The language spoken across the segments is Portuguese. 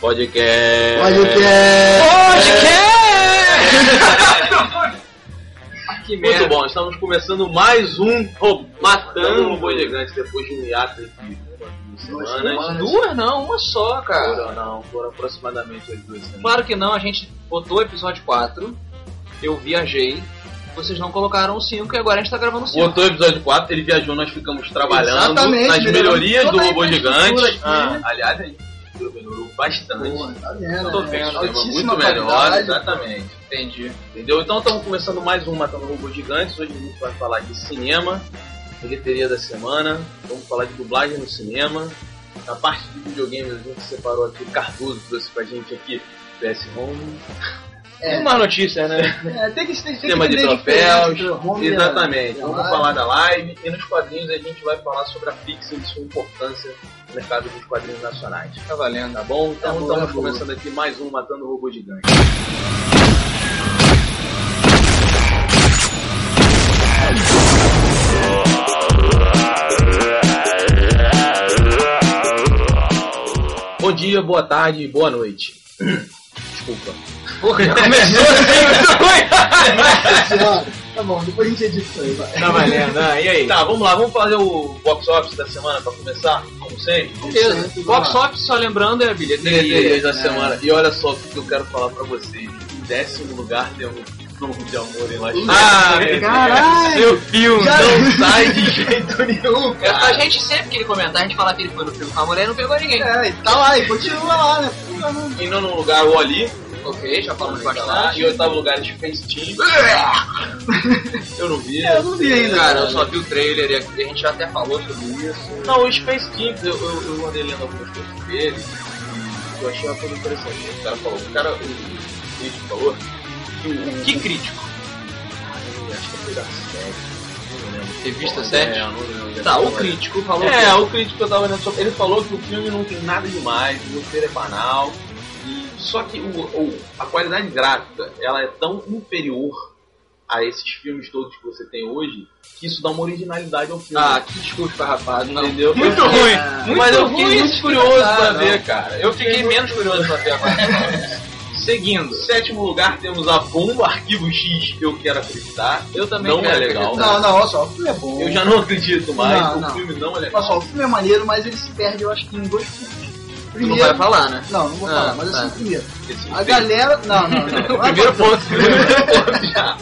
Podcast. Podcast! Que Muito merda. bom, estamos começando mais um oh, Matando o Boi Gigante depois de um hiato de duas semanas. Duas não, uma só, cara. Foram, não, foram aproximadamente as duas semanas. Claro que não, a gente botou o episódio 4, eu viajei, vocês não colocaram o 5 e agora a gente tá gravando o 5. Botou o episódio 4, ele viajou, nós ficamos trabalhando Exatamente, nas melhorias do robô gigante. Ah, aliás, a gente melhorou bastante. Pô, tá vendo? Tô né? vendo, Altíssima muito melhor, exatamente. Entendi. Entendeu? Então estamos começando mais um Matando Robôs Gigantes. Hoje a gente vai falar de cinema, bilheteria da semana, vamos falar de dublagem no cinema. Na parte de videogames a gente separou aqui o Cardoso, trouxe pra gente aqui PS Home. É. Uma notícia, né? É, tem que, tem, tem que Sistema de troféus, home exatamente. Vamos falar da live e nos quadrinhos a gente vai falar sobre a Pixel e sua importância mercado dos quadrinhos nacionais. Tá valendo. Tá bom? Então Tá bom, estamos tá começando aqui mais um Matando Robô Gigante. Bom dia, boa tarde, boa noite. Desculpa. Porra, começou assim, Tá bom, depois a gente edita isso aí, vai. Tá valendo, ah, e aí? Tá, vamos lá, vamos fazer o box office da semana pra começar, como sempre. Beleza. Box office, só lembrando, é bilheteria. Bilheterias da É. semana. E olha só o que eu quero falar pra vocês. Em décimo lugar temos Novo de Amor em Las Ah, Vegas. Caralho! Seu filme. Já- Não sai de jeito nenhum, A cara. gente sempre que ele comentar, a gente falar que ele foi no filme com a mulher e não pegou ninguém. É, tá lá, e continua lá, né? Em nono lugar, o Ali. Ok, já falamos bastante. Em oitavo lugar, Space Team. Eu não vi. É, eu não vi ainda. Cara, eu só vi o trailer e a gente já até falou sobre isso. Não, o Space Team, eu, eu, eu andei lendo algumas coisas dele e eu achei uma coisa interessante. O cara falou, o cara, o crítico falou que o... Que crítico. Ah, acho que foi da série. Revista É, 7? eu não lembro. Tá, o crítico falou É, que- o crítico que eu tava lendo sobre. Ele falou que o filme não tem nada demais, o roteiro é banal. Só que o, o- a qualidade gráfica ela é tão inferior a esses filmes todos que você tem hoje que isso dá uma originalidade ao filme. Ah, que discurso farrapado, não. entendeu? Muito ruim. É, Muito Mas eu ruim fiquei muito curioso comentário, pra não. ver, cara. Eu fiquei menos curioso pra ver agora. Seguindo. Em sétimo lugar temos a bomba Arquivo X, que eu quero acreditar. Eu também não quero é legal. acreditar. Não, não, olha só, o filme é bom. Eu já não acredito mais. Não, o não. filme não é legal. Olha só, o filme é maneiro, mas ele se perde, eu acho que em dois pontos. Tu não vai falar, né? Não, não vou Ah, falar, mas tá. assim, primeiro, Esse a galera. Não, não, não. Primeiro ponto. Primeiro ponto já.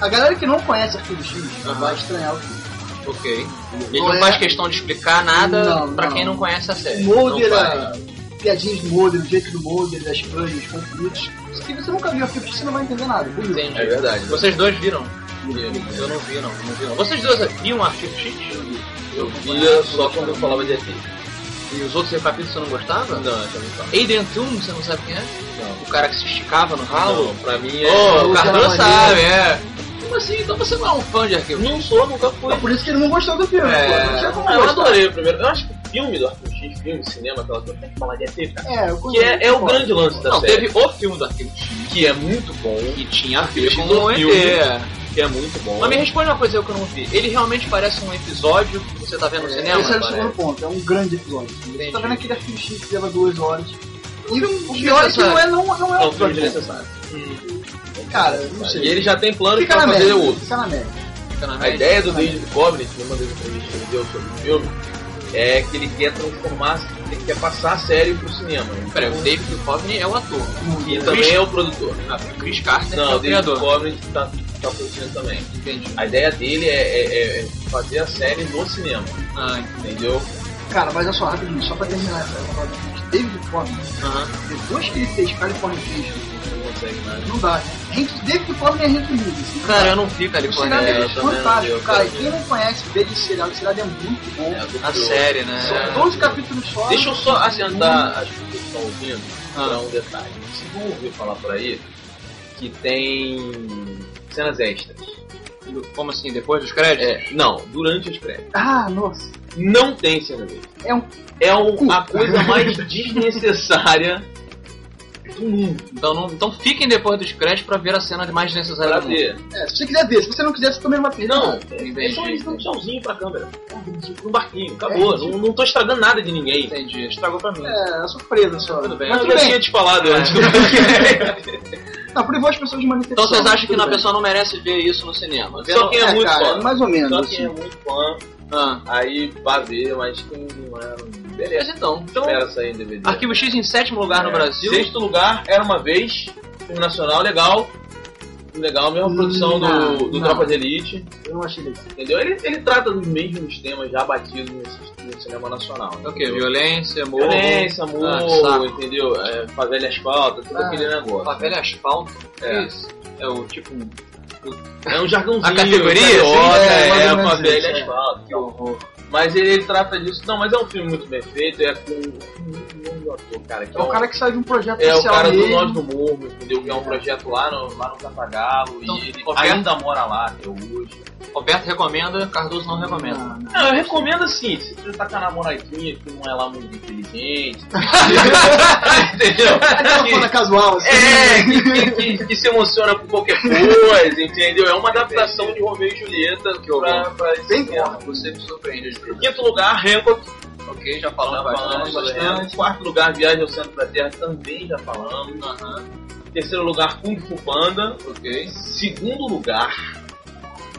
A galera que não conhece Arquivo X Aham. vai estranhar o filme. Ok. Ele Não não é- faz questão de explicar nada Não, pra não. quem não conhece a série. O Mulder, Não a- faz. piadinhas do Mulder, o jeito do Mulder, das coisas, os conflitos. Se você nunca viu Arquivo X, você não vai entender nada. Entendi. É verdade. Vocês dois viram? Eu não vi, não. não vi, não. Vocês dois viam Arquivo X? Eu via só quando eu falava de ET. E os outros capítulos você não gostava? Não, eu também falo. Adrian Toon, você não sabe quem é? Não. O cara que se esticava no ralo? Não, pra mim é. Ô, o o Cardoso cara sabe, é. Como assim? Então você não é um fã de Arquivo? Não sou, nunca fui. É por isso que ele não gostou do filme. É. pô. Não tinha como Ah, eu gostar. adorei o primeiro. Eu acho que filme do Arquivo X, filme, cinema, aquela coisa, tem que falar de ET, cara. É, eu Que é, é o grande lance da Não, série. teve o filme do Arquivo X. Que é muito bom. Que tinha a ver com o o ET. filme. Que é muito bom. Mas me responde uma coisa que eu não vi. Ele realmente parece um episódio que você tá vendo no É, cinema? Esse é o Parece. segundo ponto, é um grande episódio. Você tá vendo aquele Arquivo X que leva duas horas. E o que pior é que não é, não, não é É um filme desnecessário. Cara, não sei. E ele já tem plano Fica pra fazer média. outro. Fica na média. Fica na A média. ideia do David Covenant, numa das entrevistas que ele deu sobre o filme, é que ele quer transformar, ele quer passar a série pro cinema. Peraí, o David Duchovny é o ator. E também é o produtor. Ah, o Chris Carter Não, é o o David. Covenant tá, tá produzindo também. Entendi. A ideia dele é, é- é fazer a série no cinema, Ah, entendi. entendeu? Cara, mas olha só, rapidinho, só pra terminar essa história. David Duchovny, Aham. depois que ele fez California Não consegue mais. não dá. Hank, David Duchovny é Hank Lewis. assim, Cara, eu não vi Califórnia. é não fantástico, cara. E Quem não conhece dele esse seriado, o seriado é muito bom. É, A série, né? São 12 capítulos só. Deixa eu só adiantar as pessoas que estão ouvindo Ah. para um detalhe. Vocês vão ouvir falar por aí que tem cenas extras. Como assim? Depois dos créditos? É, não, durante os créditos. Ah, nossa. Não tem cenas extras. É um É um- a coisa mais desnecessária do mundo. Então, não, então fiquem depois dos créditos pra ver a cena mais necessária Pra do mundo. ver. É, se você quiser ver, se você não quiser, você também não vai perder. Não, é só eles dão um tchauzinho pra câmera. Um barquinho, acabou. É, não, não tô estragando nada de ninguém. Entendi. Estragou pra mim. É, é surpresa só. Tudo bem. Mas eu já tinha te falado antes do Não, privou as pessoas de manifestação. Então vocês acham que uma pessoa não merece ver isso no cinema? Só quem é, É, muito cara, fã. mais ou menos. Só assim. quem é muito fã, Ah, aí vai ver, mas quem não é. Beleza. então, então Espera sair em DVD. Arquivo X em sétimo lugar no É. Brasil. Sexto lugar, Era Uma Vez, filme nacional legal. Legal, mesma produção não, do, do não. Tropa de Elite, Eu não achei legal. entendeu? Ele, ele trata dos mesmos temas já batidos no, no cinema nacional. É o quê? entendeu? Violência, morro, Violência, amor, Ah, entendeu? É, favela e asfalto, tudo Ah, aquele negócio. favela e asfalto. É. Isso. É o tipo. É um jargãozinho. A categoria, carioca, assim? É, é, menos favela e isso, é. asfalto. Que horror. Mas ele, ele trata disso. Não, mas é um filme muito bem feito. É com um um ator, cara. Que É o cara que sai de um projeto é o cara do. Nós do Morro, entendeu? Que é um projeto lá no, lá no Cantagalo. Então, e ele qualquer- ainda mora lá até hoje. Roberto recomenda, Cardoso não recomenda. Não, não. Não, eu recomendo assim, se você tá com a namoradinha que não é lá muito inteligente. entendeu? Aquela forma casual, assim. É, que, que- que- que se emociona com qualquer coisa, entendeu? É uma adaptação de Romeu e Julieta pra, pra esse Bem cinema. Você me surpreende vezes. Quinto lugar, Hancock. Ok, já falamos Já bastante. bastante. Quarto lugar, Viagem ao Centro da Terra, também já falamos. Aham, Terceiro lugar, Kung Fu Panda. ok. Segundo lugar,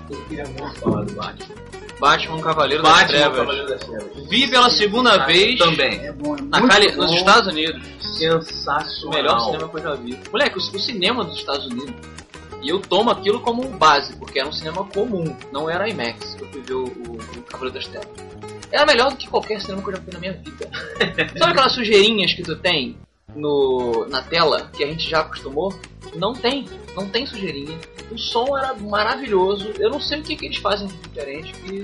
eu queria muito falar do Batman. Batman, Cavaleiro das Batman, Trevas. Cavaleiro das Trevas. Vi pela segunda vez Também. É bom, é na Cali- bom. nos Estados Unidos. O Sensacional. melhor cinema que eu já vi. Moleque, o, o cinema dos Estados Unidos. E eu tomo aquilo como um base, porque era um cinema comum, não era IMAX. Eu fui ver o, o, o Cavaleiro das Trevas. Era melhor do que qualquer cinema que eu já fui na minha vida. Sabe aquelas sujeirinhas que tu tem no, na tela, que a gente já acostumou? Não tem, não tem sujeirinha. O som era maravilhoso. Eu não sei o que, que eles fazem de diferente, que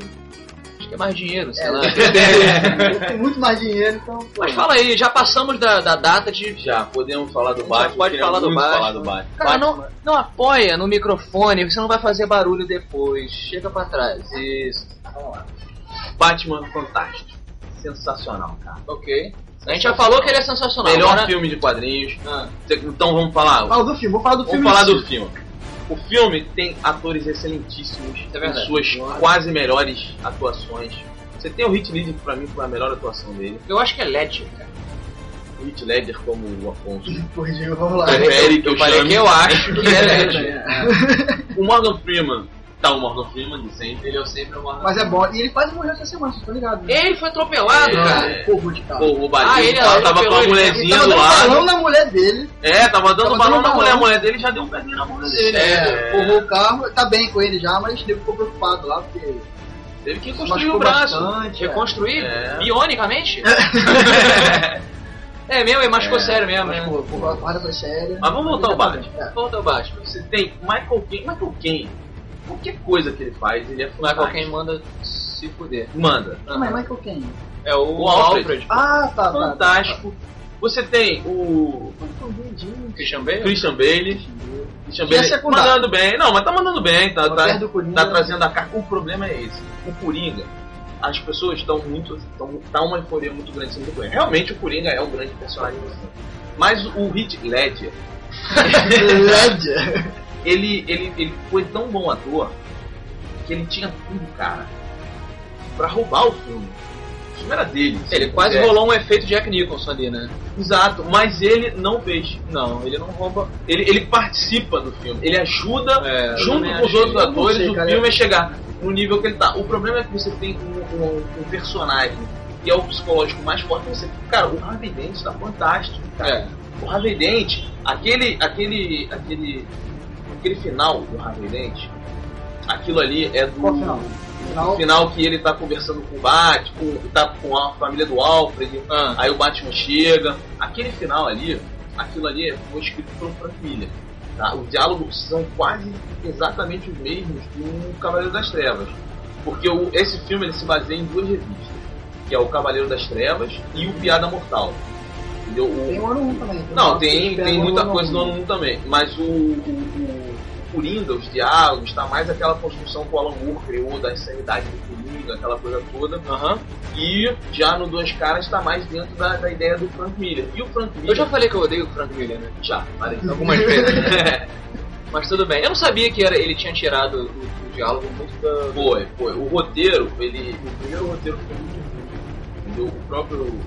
acho que é mais dinheiro, sei É, lá. Tem muito mais dinheiro, então. pô. Mas fala aí, já passamos da, da data de Já, podemos falar do Já Batman. pode falar do Batman. falar do Batman. Cara, Batman. não, não apoia no microfone, você não vai fazer barulho depois. Chega pra trás. Isso. Vamos lá. Batman fantástico. Sensacional, cara. Ok. A gente já falou que ele é sensacional. Melhor Agora- filme de quadrinhos. Ah, Então vamos falar. Fala do filme, vou falar do filme. Vamos falar do filme. O filme tem atores excelentíssimos, É verdade. com suas quase melhores atuações. Você tem o Hit Ledger, que pra mim foi a melhor atuação dele. eu acho que é LED, cara. O Hit Ledger como o Afonso. Corrigiu, vamos lá. Prefere que eu, eu falei que eu acho que é LED. O Morgan Freeman, tá o Morgan Freeman de sempre. Ele é sempre uma. Mas é bom. E ele quase morreu essa semana, vocês estão ligados? né? Ele foi atropelado, É. cara. Te falar. Pô, o Badinho Ah, ele- tava, ele tava com a ele- mulherzinha Ele tava do dando lado. balão na mulher dele. É, tava dando Tava balão dando na mulher. A balão. mulher dele já deu um pezinho na bunda dele. É, empurrou o carro, tá bem com ele já, mas ele ficou preocupado lá, porque Teve que se construir machucou o braço. bastante. é. Reconstruído? É. Bionicamente? é mesmo, ele machucou É, sério mesmo, Mas, né? guarda foi séria. Mas vamos voltar ao Batman. É. Volta ao Batman. Você tem Michael Caine. Michael Caine, qualquer coisa que ele faz, ele é Michael fantástico. quem manda se fuder. Manda. Mas Michael Caine. É o, O Alfred. Alfred. Ah, tá, tá. Fantástico. Você tem o Christian Bale? Christian Bale. Christian Que é Bale secundário. mandando bem. Não, mas tá mandando bem. Tá, Tá tá, tá trazendo a cara. O problema é esse. O Coringa, as pessoas estão muito. Tão, tá uma euforia muito grande em cima do Coringa. Realmente o Coringa é um grande personagem. Mas o Heath Ledger, Ledger. ele, ele, ele foi tão bom ator que ele tinha tudo, cara, pra roubar o filme. O filme era dele. se Ele quase quisesse. rolou um efeito Jack Nicholson ali, né? Exato, mas ele não fez. Não, ele não rouba. Ele, ele participa do filme, ele ajuda É, junto com os outros atores sei, o cara. filme a chegar no nível que ele tá. O problema é que você tem um, um- um personagem que é o psicológico mais forte. Você, cara, o Harvey Dent tá fantástico, cara. É. O Harvey Dent, aquele, aquele, aquele, aquele final do Harvey Dent, aquilo ali é do Qual final? o Final. final que ele tá conversando com o Batman, com, tá com a família do Alfred, Ah, aí o Batman chega. Aquele final ali, aquilo ali foi escrito pelo Frank Miller. Tá? Os diálogos são quase exatamente os mesmos do Cavaleiro das Trevas. Porque o, esse filme ele se baseia em duas revistas, que é o Cavaleiro das Trevas e o Piada Mortal. Entendeu? O- Tem o ano 1 também. não, tem, tem muita ano coisa no ano 1 também. Mas o, o, o Coringa, os diálogos, tá mais aquela construção que o Alan Moore criou da insanidade do Coringa. aquela coisa toda. Aham. E já no Duas Caras tá mais dentro da, da ideia do Frank Miller. E o Frank Miller. Eu já falei que eu odeio o Frank Miller, né? Já, falei. Algumas vezes. Mas tudo bem. Eu não sabia que era, ele tinha tirado o, o diálogo muito da. Foi, foi. O roteiro, ele. O primeiro roteiro foi muito entendeu? O próprio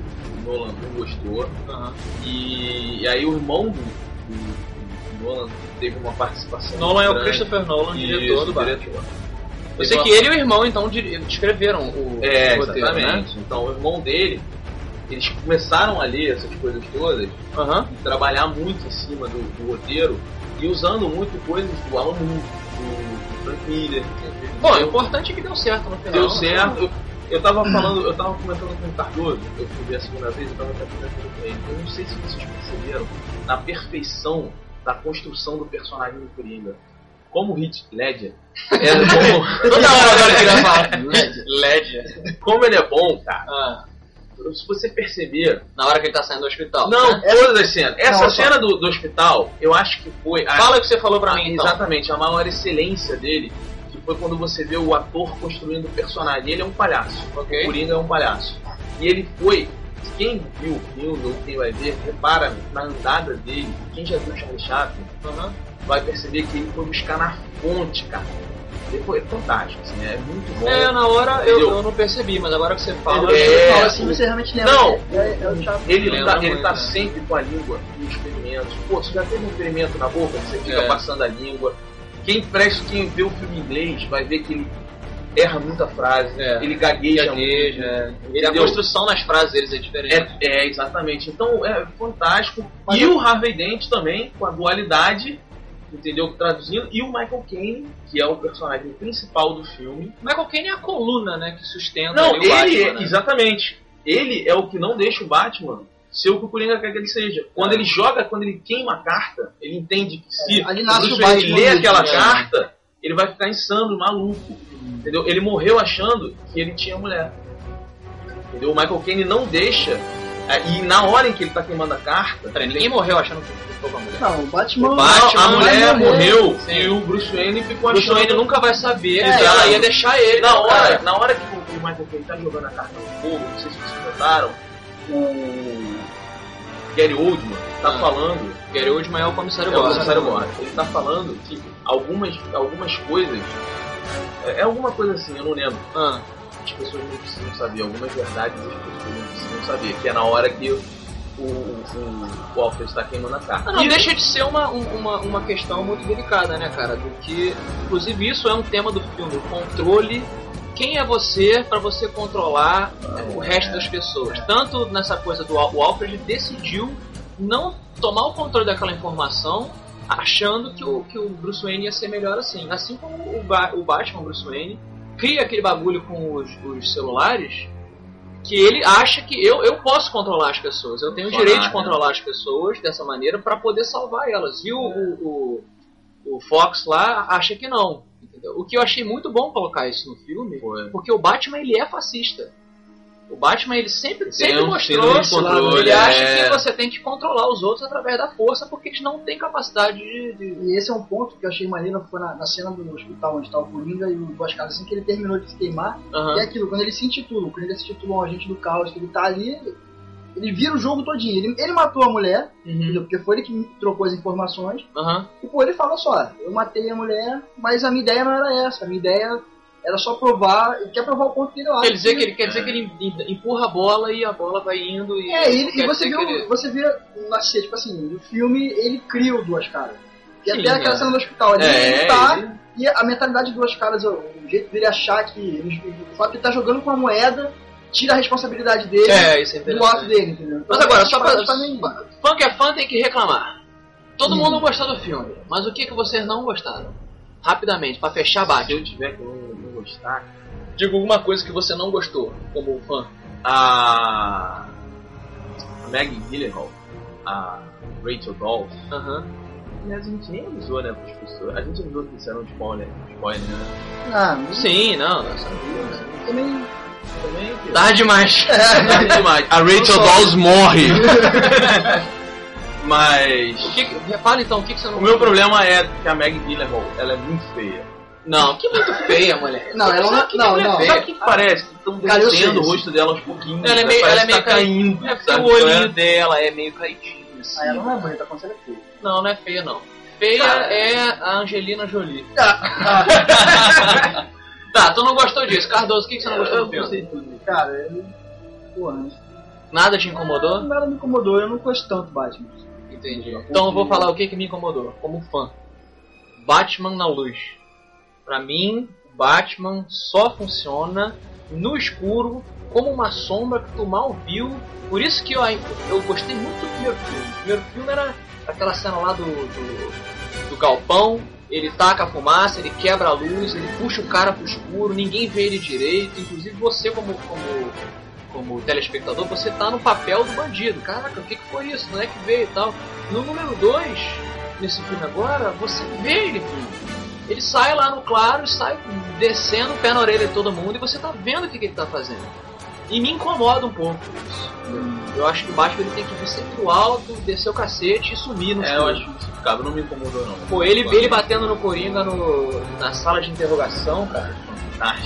Nolan não gostou. Aham. E, e aí o irmão do- do Nolan teve uma participação. Nolan é o. Christopher Nolan, diretor do Batman. diretor. Eu sei que ele e o irmão, então, escreveram o, É, roteiro, exatamente. né? Então o irmão dele, eles começaram a ler essas coisas todas Aham. e trabalhar muito em cima do, do roteiro e usando muito coisas do Alan Moore, do, do Frank Miller. Bom, o importante é que deu certo no final. Deu certo. Eu, eu tava falando, eu tava comentando com o Cardoso, eu fui ver a segunda vez, eu tava até comentando com ele. Eu não sei se vocês perceberam na perfeição da construção do personagem do Coringa. Como o Heath Ledger é bom. Toda hora agora que ele vai falar. Ledger. Como ele é bom, cara. Ah, Se você perceber. na hora que ele tá saindo do hospital. Não, né? todas as cenas. Essa Não, cena do, do hospital, eu acho que foi. a- Fala o que você falou pra a- mim, então. Exatamente, a maior excelência dele, que foi quando você vê o ator construindo o personagem. Ele é um palhaço. O Ok. Coringa é um palhaço. E ele foi. Quem viu o filme ou quem vai ver, repara na andada dele. Quem já viu o Charlie Chaplin Aham. vai perceber que ele foi buscar na fonte, cara. Ele foi é fantástico, assim, é muito bom. É, na hora eu, eu não percebi, mas agora que você fala. É. fala assim, você realmente lembra. Não. É, é. Ele, Lembra tá, ele muito, tá né? sempre com a língua nos experimentos. Pô, você já teve um experimento na boca, você fica É. passando a língua. Quem presta, quem vê o filme em inglês, vai ver que ele erra muita frase, É. ele gagueja, Gagueja, é. muito. E a entendeu? construção nas frases deles é diferente. É, é, exatamente. Então é fantástico. Mas e eu- o Harvey Dent também, com a dualidade, entendeu? Traduzindo. E o Michael Caine, que é o personagem principal do filme. Michael Caine é a coluna, né, que sustenta Não, o ele Batman, é, né? exatamente. Ele é o que não deixa o Batman ser o que o Coringa quer que ele seja. Quando É. ele joga, quando ele queima a carta, ele entende que se É, ali nasce o Batman lê mesmo, aquela né? carta, ele vai ficar insano, maluco. Entendeu? Ele morreu achando que ele tinha mulher. Entendeu? O Michael Caine não deixa. é, E na hora em que ele tá queimando a carta, Peraí, ninguém morreu achando que ficou com a mulher. Não, o Batman. O Batman, a mulher morrer. morreu Sim. e o Bruce Wayne ficou Bruce achando. Wayne nunca vai saber É, que ela ia deixar ele. Na hora, cara. na hora que o o Michael Caine tá jogando a carta no fogo, não sei se vocês notaram, o Gary Oldman tá Ah. falando Gary Oldman é o comissário É o Gordon. comissário Gordon. Ele tá falando que algumas, algumas coisas. É é alguma coisa assim, eu não lembro. Ah, As pessoas não precisam saber. Algumas verdades as pessoas não precisam saber. Que é na hora que o, o, o, o Alfred está queimando a carta. Não, E- deixa de ser uma, um- uma, uma questão muito delicada, né, cara? Do que, inclusive, isso é um tema do filme, o controle. Quem é você para você controlar é, o resto das pessoas? Tanto nessa coisa do o Alfred decidiu não tomar o controle daquela informação, achando que o, que o Bruce Wayne ia ser melhor assim. Assim como o, Ba- o Batman Bruce Wayne cria aquele bagulho com os, os celulares que ele acha que eu, eu posso controlar as pessoas, eu tenho o direito de controlar as pessoas dessa maneira para poder salvar elas. E o, o, o, o Fox lá acha que não. entendeu? O que eu achei muito bom colocar isso no filme, Foi. porque o Batman ele é fascista. O Batman ele sempre, sempre um mostrou de controle, ele acha é. que você tem que controlar os outros através da força porque eles não têm capacidade de, de- E esse é um ponto que eu achei maneiro, foi na, na cena do hospital onde tá o Coringa e o Duas Caras, assim que ele terminou de se queimar, Aham. e é aquilo, quando ele se intitula, o Coringa se intitula um agente do caos, que ele tá ali, ele vira o jogo todinho. Ele, ele matou a mulher, Uhum. porque foi ele que trocou as informações, Aham. e pô, ele fala só, eu matei a mulher, mas a minha ideia não era essa, a minha ideia era só provar, ele quer provar o ponto que ele acha. Quer dizer que ele quer dizer que ele em- empurra a bola e a bola vai indo e É, e, não e você, vê, ele- o- você vê nascer, tipo assim, no filme ele cria o Duas Caras. E Sim, até aquela é. cena do hospital ali, É, ele tá, ele- e a mentalidade de Duas Caras, o jeito dele achar que, o fato de ele tá jogando com a moeda, tira a responsabilidade dele É, isso é do ato dele, entendeu? Então, Mas agora, eles só pra. Fã que é fã tem que reclamar. Todo Sim. mundo gostou do filme, mas o que, que vocês não gostaram? Rapidamente, pra fechar, Se bate. eu tiver que não gostar, Diga alguma coisa que você não gostou, como fã. a. a Maggie Gyllenhaal, a Rachel Dawes. Aham. Aliás, a gente nem avisou, né, pras pessoas. A gente avisou que isso era um spoiler. Spoiler, né? Ah, não Sim, não, não sabia. também... Também, filho. Tarde demais. Tarde demais. A Rachel Dawes morre. Mas. O que, que- fala então, o que, que você não O meu problema é que a Maggie Gyllenhaal, ela é muito feia. Não, que muito feia, mulher. Não, ela não. que Não, não. feia. Sabe o que, que parece? Estão Cara, eu sei, descendo o rosto dela aos pouquinhos. Ela é né? meio, ela é meio tá caindo. É porque sabe? o olhinho É. dela é meio caidinho. Assim. Ah, ela não é bonita, a ela é feia. Não, não é feia, não. Feia Cara. é a Angelina Jolie. Ah, Tá, tu não gostou disso. Cardoso, o que, que você não gostou do Eu filme? gostei de tudo. cara, eu. Porra, Nada te incomodou? Nada me incomodou, eu não gosto tanto do Batman. Entendi. Então eu vou falar o que, que me incomodou, como fã. Batman na luz. Pra mim, Batman só funciona no escuro, como uma sombra que tu mal viu. Por isso que eu, eu gostei muito do primeiro filme. O primeiro filme era aquela cena lá do, do, do galpão, ele taca a fumaça, ele quebra a luz, ele puxa o cara pro escuro, ninguém vê ele direito, inclusive você como, como, como telespectador, você tá no papel do bandido. Caraca, o que, que foi isso? Não é que veio e tal. No número 2, nesse filme agora, você vê ele vindo. Ele sai lá no claro, sai descendo o pé na orelha de todo mundo e você tá vendo o que, que ele tá fazendo. E me incomoda um pouco isso. Eu acho que o Batman ele tem que vir sempre do alto, descer o cacete e sumir no É, eu acho justificável, não me incomodou não. Pô, ele, ele batendo no Coringa no, na sala de interrogação, cara.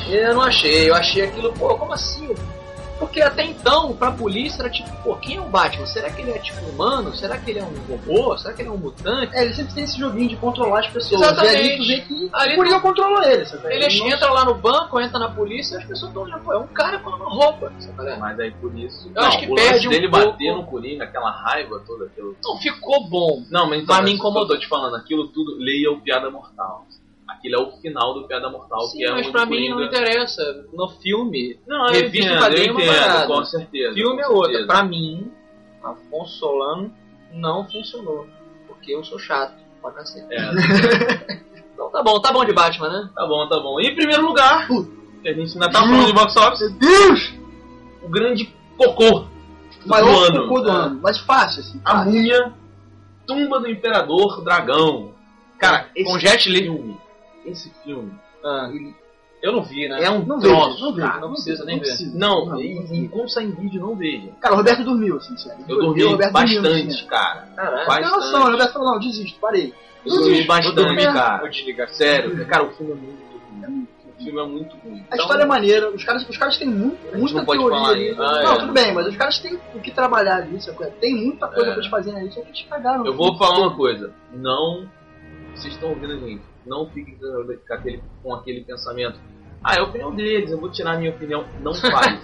Eu não achei, eu achei aquilo, pô, como assim? Porque até então, pra polícia era tipo, pô, quem é o Batman? Será que ele é tipo humano? Será que ele é um robô? Será que ele é um mutante? É, ele sempre tem esse joguinho de controlar as pessoas. Exatamente. E ali tu vê que Ali o Coringa controlou ele, sabe? Ele não- entra lá no banco, entra na polícia e as pessoas estão olhando, pô, é um cara com uma roupa. Sabe? Mas aí por isso. Eu acho que o perde lance um dele pouco. bater no Coringa, aquela raiva toda, aquilo. Não ficou bom. Não, mas então, Mas me incomodou. te falando, aquilo tudo, leia o Piada Mortal. Aquilo é o final do Piada Mortal, Sim, que é mas pra mim não interessa. No filme, Não, Revista quadrinho é uma com certeza. filme é com outra. certeza. Pra mim, Afonso Solano não funcionou. Porque eu sou chato pra cacete. É, Então tá bom, tá bom de Batman, né? tá bom, tá bom. E em primeiro lugar, que a gente ainda tá falando de box office, Meu Deus! o grande cocô O maior do ano. cocô do É. ano. Mas fácil, assim. A fácil. múmia, Tumba do Imperador Dragão. Cara, esse Com Jet Li. filme, esse filme, Ah, eu não vi, né? é um Não vejo, troço, não vejo. cara. não precisa nem ver. Não, Não, e, não e como sai em vídeo, não veja. Cara, o Roberto dormiu, assim, sério. Eu dormi Roberto dormiu no bastante, cinema. cara. Caralho. Bastante. Tem noção, o Roberto falou, não, desisto, parei. Eu dormi bastante, dormi. cara. Vou desligar. Sério, cara, o filme é muito ruim. O filme é muito ruim. A história é maneira, os caras, os caras têm muito, muita não pode teoria falar ali. Ah, não, é. tudo bem, mas os caras têm o que trabalhar sabe? Tem muita coisa É. pra eles fazerem ali, só que eles cagaram. Eu vou falar uma coisa. Não. Vocês estão ouvindo a gente. Não fiquem com aquele, com aquele pensamento. Ah, é a opinião deles, eu vou tirar a minha opinião. Não faz.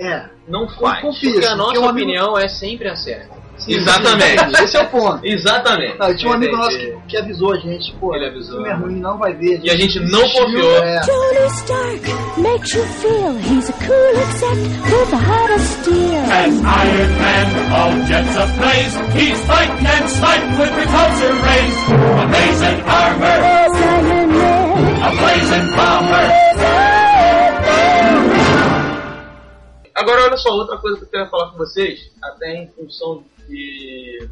É, Não faz. confia. Porque a nossa um amigo- opinião é sempre a certa. Exatamente. Esse é o ponto. Exatamente. Não, e tinha um amigo nosso que, que avisou a gente, pô, Ele avisou. filme é ruim, não vai ver. E a gente não confiou. É. Tony Stark makes you feel he's a cool exec with the hottest steel. As Iron Man, all jets ablaze, he's fighting and sniping with repulsor rays. Amazing armor, There's Iron Man. a blazing bomber. Agora, olha só, outra coisa que eu quero falar com vocês, até em função de.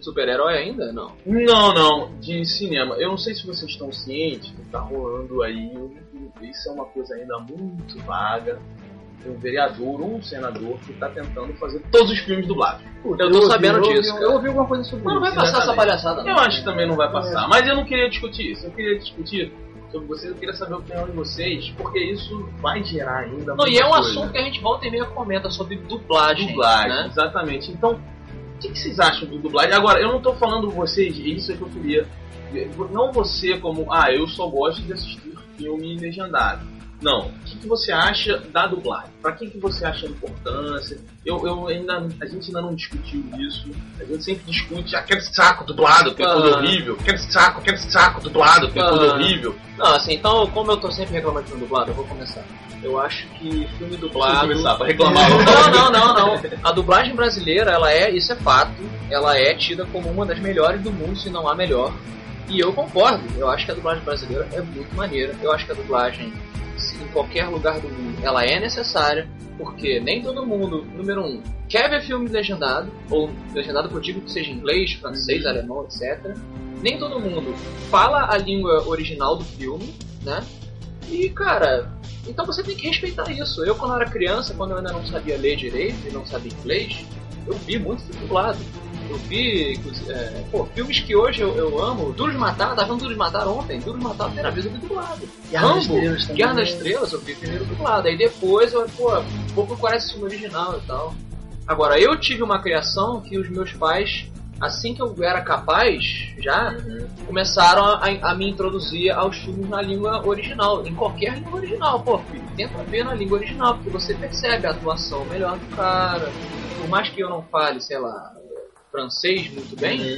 Super-herói ainda? Não. Não, não, de cinema. Eu não sei se vocês estão cientes que tá rolando aí. Isso é uma coisa ainda muito vaga. Um vereador ou um senador que tá tentando fazer todos os filmes dublados. Puta, Eu tô ouvi, sabendo eu ouvi- disso, cara. Eu ouvi alguma coisa sobre Mas não vai passar essa palhaçada, não. Eu acho que também não vai passar. Mas eu não queria discutir isso. Eu queria discutir sobre vocês. Eu queria saber a opinião de vocês, porque isso vai gerar ainda Não, e é um coisa. assunto que a gente volta e meia comenta sobre dublagem. Dublagem, né? exatamente. Então, o que, que vocês acham do dublagem? Agora, eu não tô falando vocês, isso é que eu queria. Não você como, ah, eu só gosto de assistir filme legendado. Não. O que, que você acha da dublagem? Pra que, que você acha a importância? Eu, eu ainda, a gente ainda não discutiu isso. A gente sempre discute aquele saco dublado, que é tudo horrível. Aquele saco, aquele saco dublado, que é tudo horrível. Não, assim, então, como eu tô sempre reclamando de filme dublado, eu vou começar. Eu acho que filme dublado. começar pra reclamar. Não, não, não, não. A dublagem brasileira, ela é, isso é fato, ela é tida como uma das melhores do mundo, se não a melhor. E eu concordo, eu acho que a dublagem brasileira é muito maneira. Eu acho que a dublagem, em qualquer lugar do mundo, ela é necessária, porque nem todo mundo, número um, quer ver filme legendado, ou legendado que eu digo que seja inglês, francês, alemão, etc. Nem todo mundo fala a língua original do filme, né? E, cara, então você tem que respeitar isso. Eu, quando era criança, quando eu ainda não sabia ler direito e não sabia inglês, eu vi muito dublado. eu vi, é, pô, filmes que hoje eu, eu amo, Duro de Matar, tava vendo Duro de Matar ontem, Duro de Matar a primeira vez eu vi dublado. Rambo. Guerra das Estrelas eu vi primeiro dublado, aí depois eu, pô, vou procurar esse filme original e tal. Agora, eu tive uma criação que os meus pais, assim que eu era capaz, já, começaram a, a me introduzir aos filmes na língua original, em qualquer língua original. Pô, filho, tenta ver na língua original, porque você percebe a atuação melhor do cara. Por mais que eu não fale, sei lá, francês muito bem,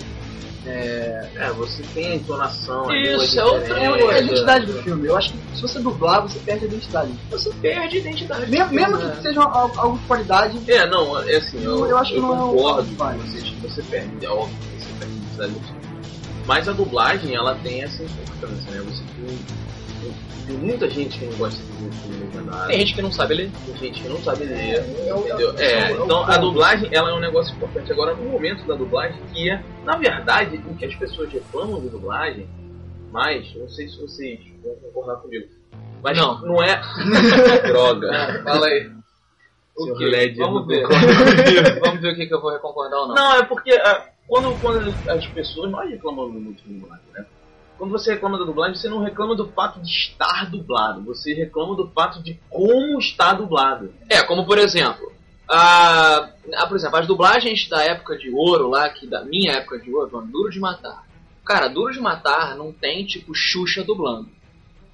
É, você tem a entonação. a Isso, língua é outra. É, é a identidade do filme. Eu acho que se você dublar, você perde a identidade. você perde a identidade. Mesmo, filme, mesmo né? que seja algo, de qualidade, É, não, é assim, eu, Eu acho que eu não é concordo o com vocês que você perde, é óbvio que você perde a identidade do filme. Mas a dublagem, ela tem essa importância, né? Você tem, tem- muita gente que não gosta de filme legendado, Tem gente que não sabe ler. tem gente que não sabe ler, é o- entendeu? é É, é então a dublagem, ela é um negócio importante. Agora, no momento da dublagem, que é, na verdade, o que as pessoas reclamam de dublagem, mas, não sei se vocês vão concordar comigo, mas Não. não é... Droga. Fala aí. O quê? LED Vamos ver. Vamos ver o que, que eu vou reconcordar ou não. Não, é porque ah, quando, quando as pessoas. Nós reclamamos muito de dublagem, né? Quando você reclama da dublagem, você não reclama do fato de estar dublado, você reclama do fato de como está dublado. É, como por exemplo, a, a- por exemplo, as dublagens da época de ouro lá, que da minha época de ouro, mano, Duro de Matar. Cara, Duro de Matar não tem tipo Xuxa dublando.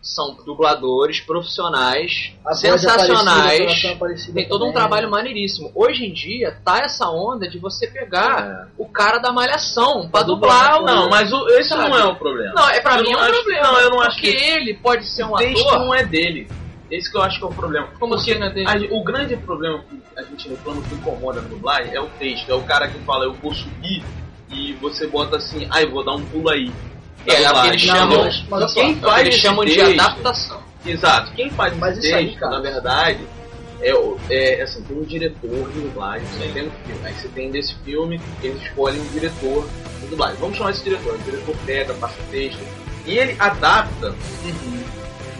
São dubladores profissionais, a é sensacionais. é Tem todo um também. trabalho maneiríssimo. Hoje em dia, tá essa onda de você pegar o cara da malhação pra dublar o. Não, mas o- esse Sabe? não é o problema. Não, é pra Eu mim é não um acho- problema. não, eu não acho porque que- ele pode ser um o texto ator. não é dele. Esse que eu acho que é o problema. Como assim não é dele? a- o grande problema que a gente reclama que incomoda na dublagem é o texto. É o cara que fala, eu vou subir e você bota assim, ai, vou dar um pulo aí. É, é o que dublagem. eles Não, chamam, mas- só, quem é faz eles chamam de texto- adaptação. Exato. Quem faz Mas esse isso aí, texto, cara. na verdade, é, o- é assim, tem um diretor de dublagem, você tem um filme. Aí você tem desse filme, eles escolhem um diretor de dublagem. Vamos chamar esse diretor. O diretor pega, passa o texto. E ele adapta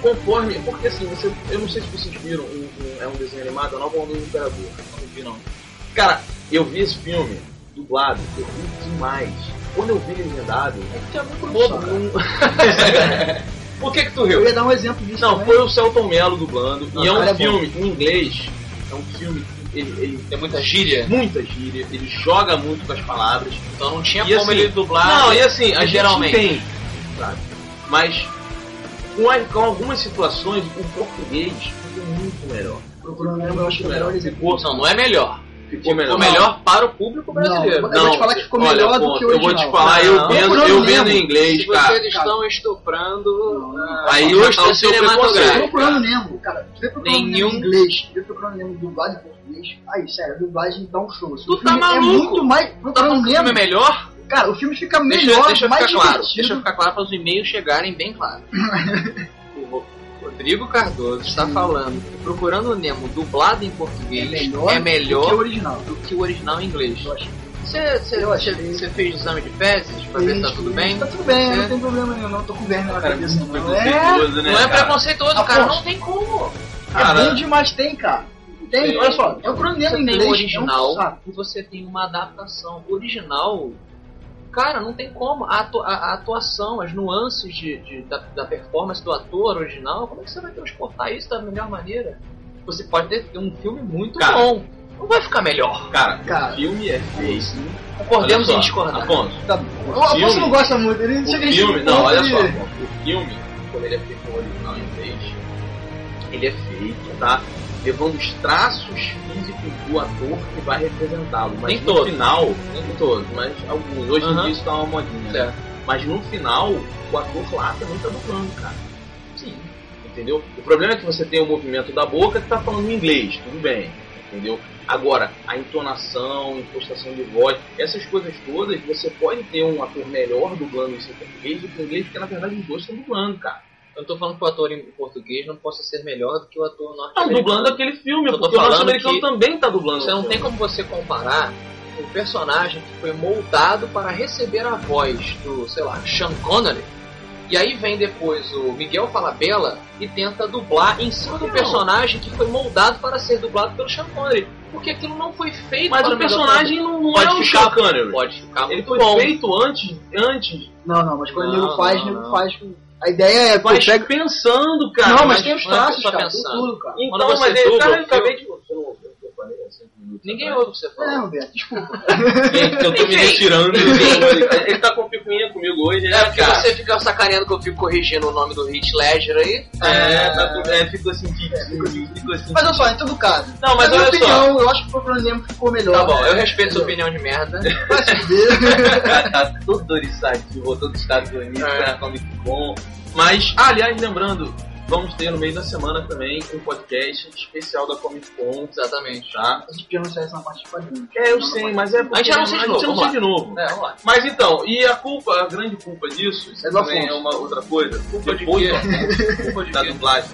conforme. Porque assim, você, eu não sei se vocês viram, um, um- é um desenho animado, a nova onda do Imperador. Não vi não. Cara, eu vi esse filme dublado, eu vi demais. Quando eu vi legendado, Tinha muita todo produção, cara. mundo. Por que que tu riu? Eu ia dar um exemplo disso Não, também. foi o Celton Mello dublando. Não, e é um é bom. filme em inglês. É um filme que ele, ele Tem muita gíria, muita gíria, ele joga muito com as palavras. então não tinha E como assim, ele dublar. não, e assim, a literalmente. gente tem, sabe? Mas com, a- com algumas situações, o português ficou muito melhor. Procurando Nemo, eu acho que é o melhor exemplo. Não, não é melhor. Ficou melhor. Ficou melhor para o público brasileiro. Não, eu vou te falar que ficou olha, melhor do pô, que o Eu vou te original. falar, eu Não, vendo, Procurando eu vendo Nemo. em inglês, Se cara. vocês estão estuprando Não, Aí tá o seu cinematográfica. preconceito. Procurando Nemo, cara. Vê procurando Nenhum- Nemo em inglês, vê procurando Nemo dublado em português. Aí, sério, a dublagem dá um show. assim. Tu tá É maluco? muito mais. Tá Procurando falando que o filme é Nemo, melhor? cara, o filme fica Deixa, melhor, deixa mais ficar claro. Deixa ficar claro para os e-mails chegarem bem claro. o Rodrigo Cardoso está falando que Procurando o Nemo dublado em português É melhor, é do que o melhor original. do que o original em inglês. Você, fez exame de fezes para ver se tá tudo bem? Tá tudo bem, Você- não tem problema nenhum, não. Tô com verme na Cara, cabeça. muito Não é, preconceituoso, né? Não é cara? preconceituoso, Ah, cara. Não tem como. é Cara, bom demais, tem, cara. Tem, Tem. olha só, procurando Nemo Você em tem inglês. o original é um e você tem uma adaptação. O original, cara, não tem como. A, atu- a- a atuação, as nuances de, de- da, da performance do ator original, como é que você vai transportar isso da melhor maneira? Você pode ter um filme muito Cara. bom. Não vai ficar melhor. Cara, Cara. o filme é feito. Concordemos em discordar. Afonso, Tá bom. O Afonso filme- não gosta muito, ele O chega filme, não, olha de- só, o filme, quando ele é feito no original em inglês, ele é feito, tá? Levando os traços físicos do ator que vai representá-lo. Mas Nem no todos. final, nem todos, mas alguns. Hoje em dia isso tá uma modinha. Certo. Mas no final, o ator lá também tá dublando, cara. Sim. Entendeu? O problema é que você tem o movimento da boca que tá falando inglês, tudo bem. Entendeu? Agora, a entonação, impostação de voz, essas coisas todas, você pode ter um ator melhor dublando isso em português do que em inglês, porque na verdade os dois estão dublando, cara. Eu não tô falando que o ator em português não possa ser melhor do que o ator norte-americano. dublando aquele filme, Eu tô porque o falando norte-americano que também tá dublando. Você não filme. tem como você comparar um personagem que foi moldado para receber a voz do, sei lá, Sean Connery. E aí vem depois o Miguel Falabella e tenta dublar em cima do personagem que foi moldado para ser dublado pelo Sean Connery. porque aquilo não foi feito Mas para o personagem não, não Pode é o ficar- Sean Connery. Pode ficar Ele foi bom. feito antes, antes Não, não, mas quando Não, nego faz, não, não. faz. com- A ideia é. mas pega... pensando, cara. Não, mas tem os é traços, só cara. Tem pensando. tudo, cara. Então, mas ele, cara, eu acabei de. Você não eu cinco minutos Ninguém ouve o que você fala. É, Roberto, desculpa. Gente, eu tô me retirando. Ele tá com picuinha comigo hoje, né, É porque cara? você fica sacaneando que eu fico corrigindo o nome do Heath Ledger aí. É, tá tudo, é, ficou assim, ficou assim, ficou assim. Mas olha só, em todo caso. Não, mas olha só. opinião, eu acho que o Procurando Nemo ficou melhor. Tá bom, eu né? respeito sua opinião de merda. Vai se fuder. tá, tá todo oriçadinho, voltou dos Estados Unidos É. pra Comic Con. Mas, ah, aliás, lembrando, vamos ter no meio da semana também um podcast especial da Comic Con, Exatamente. tá? A gente podia anunciar isso na parte de quadrinhos. É, eu sei, mas é porque A gente anuncia de a novo, gente vamos anuncia de novo. É, vamos lá. Mas então, e a culpa, a grande culpa disso, isso É também é uma outra coisa, Culpa de depois quê? do Afonso, Culpa de da quê? dublagem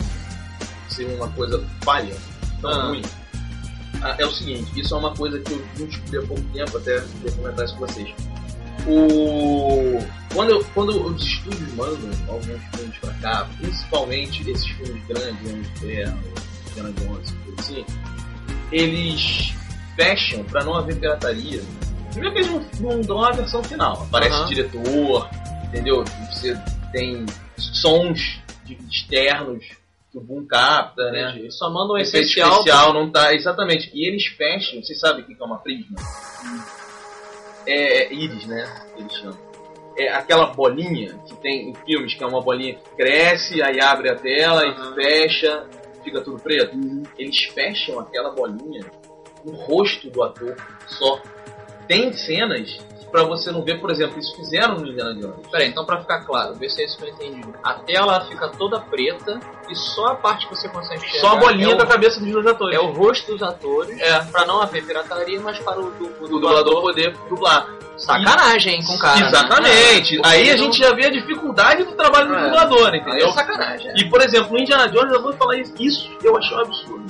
ser uma coisa falha, tão Ah. ruim. Ah, É o seguinte, isso é uma coisa que eu vim descobrir há pouco tempo, até queria comentar isso com vocês. O... Quando, eu- quando os estúdios mandam alguns filmes pra cá, principalmente esses filmes grandes, Homem de Ferro, Jones, coisa assim, eles fecham pra não haver pirataria. Primeiro que eles não, não dão a versão final. Aparece Aham. diretor, entendeu? Você tem sons externos que o Boom capta, né? Entendi. Só manda um essencial. especial não tá. Exatamente. E eles fecham, vocês sabem o que que é uma prisma? É, é íris, né? Eles chamam. É aquela bolinha que tem em filmes, que é uma bolinha que cresce, aí abre a tela Aham. e fecha, fica tudo preto. Eles fecham aquela bolinha no rosto do ator só. Tem cenas pra você não ver, por exemplo, isso fizeram no Indiana Jones. Peraí, então pra ficar claro, vê se é isso que eu entendi. A tela fica toda preta e só a parte que você consegue enxergar Só a bolinha é da o, cabeça dos atores. é o rosto dos atores, É. pra não haver pirataria, mas para o, du- o o dublador poder dublar. Sacanagem, hein, com o cara. né? Exatamente. É, Aí a gente já vê a dificuldade do trabalho do É. dublador, Aí entendeu? é sacanagem. é. E, por exemplo, no Indiana Jones, eu vou falar isso, isso eu achei um absurdo.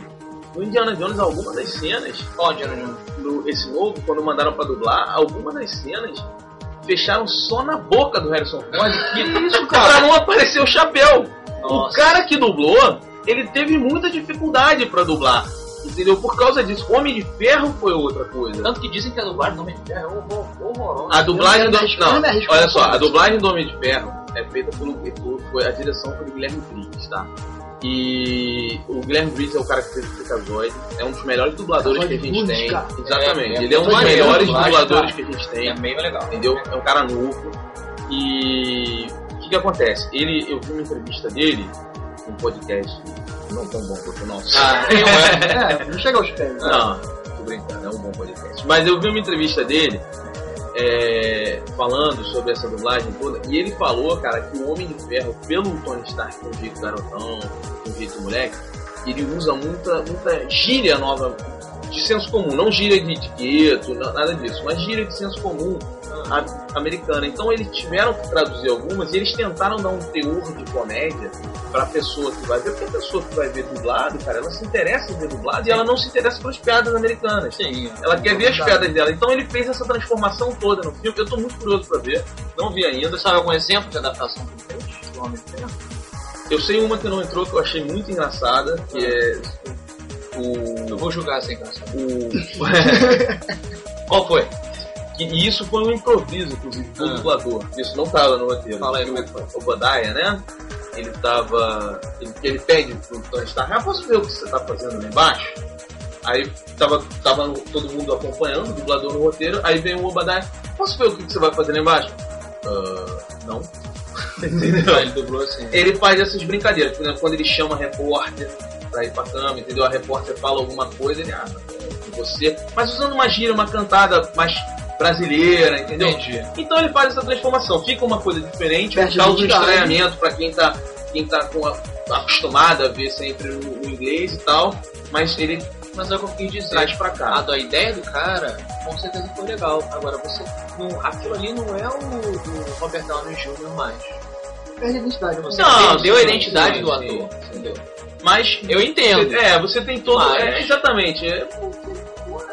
No Indiana Jones, algumas das cenas, Ó, Indiana Jones. no, esse novo, quando mandaram pra dublar, algumas das cenas fecharam só na boca do Harrison Ford. Que isso, cara? Pra não aparecer o chapéu. O Nossa. cara que dublou, ele teve muita dificuldade pra dublar. Entendeu? Por causa disso. Homem de Ferro foi outra coisa. Tanto que dizem que a dublagem do Homem de Ferro é horror- horrorosa. A dublagem do. não Não, olha só, a dublagem do Homem de Ferro é feita pelo. pelo- Foi, a direção foi do Guilherme Briggs, tá? E o Guilherme Briggs é o cara que fez o Freakazoid, é um dos melhores dubladores que a gente tem. cara. Exatamente, É, é ele é um dos melhores dubladores que a gente tem, É bem legal. entendeu? É um cara novo. E o que, que acontece? Ele, eu vi uma entrevista dele, um podcast não tão bom quanto o nosso. Ah, não é. É, não chega aos pés. né? Não, tô brincando, é um bom podcast. Mas eu vi uma entrevista dele é, falando sobre essa dublagem toda, e ele falou, cara, que o Homem de Ferro, pelo Tony Stark, com jeito garotão, com jeito moleque, ele usa muita, muita gíria nova de senso comum, não gíria de etiqueto, nada disso, mas gíria de senso comum a- americana. Então eles tiveram que traduzir algumas e eles tentaram dar um teor de comédia pra pessoa que vai ver, porque a pessoa que vai ver dublado, cara, ela se interessa em ver dublado e ela não se interessa pelas piadas americanas. Sim. Ela quer ver as piadas dela. Então ele fez essa transformação toda no filme. Eu tô muito curioso pra ver. Não vi ainda. Sabe algum exemplo de adaptação que ele fez? Eu sei uma que não entrou que eu achei muito engraçada, que é Eu o. vou julgar sem graça. o... Qual foi? E isso foi um improviso, inclusive, do Ah. dublador. Isso não tava no roteiro. Fala aí, como é foi? Obadiah, né? Ele tava. Ele, ele pede pro Tony Stark, ah, posso ver o que você tá fazendo lá embaixo? Aí tava, tava todo mundo acompanhando, o dublador no roteiro, aí vem o Obadiah, posso ver o que você vai fazer lá embaixo? "Ah, não. Entendeu? Ele dublou assim. ele faz essas brincadeiras. Por exemplo, quando ele chama a repórter pra ir pra cama, entendeu? A repórter fala alguma coisa, ele, ah, você. Mas usando uma gíria, uma cantada mais brasileira, entendeu? Entendi. Então ele faz essa transformação. Fica uma coisa diferente, Perde causa um estranhamento pra quem tá, quem tá com a- acostumado a ver sempre no, no inglês e tal. Mas ele Mas é o que eu quis dizer. traz pra A, cá. da ideia do cara, com certeza foi legal. Agora, você. Não, aquilo ali não é o do Robert Downey Jr. mais. Perde a identidade. Você Não, perdeu a identidade sim, do ator. sim. Mas Eu entendo. É, você tem todo. Mas- É, exatamente. É,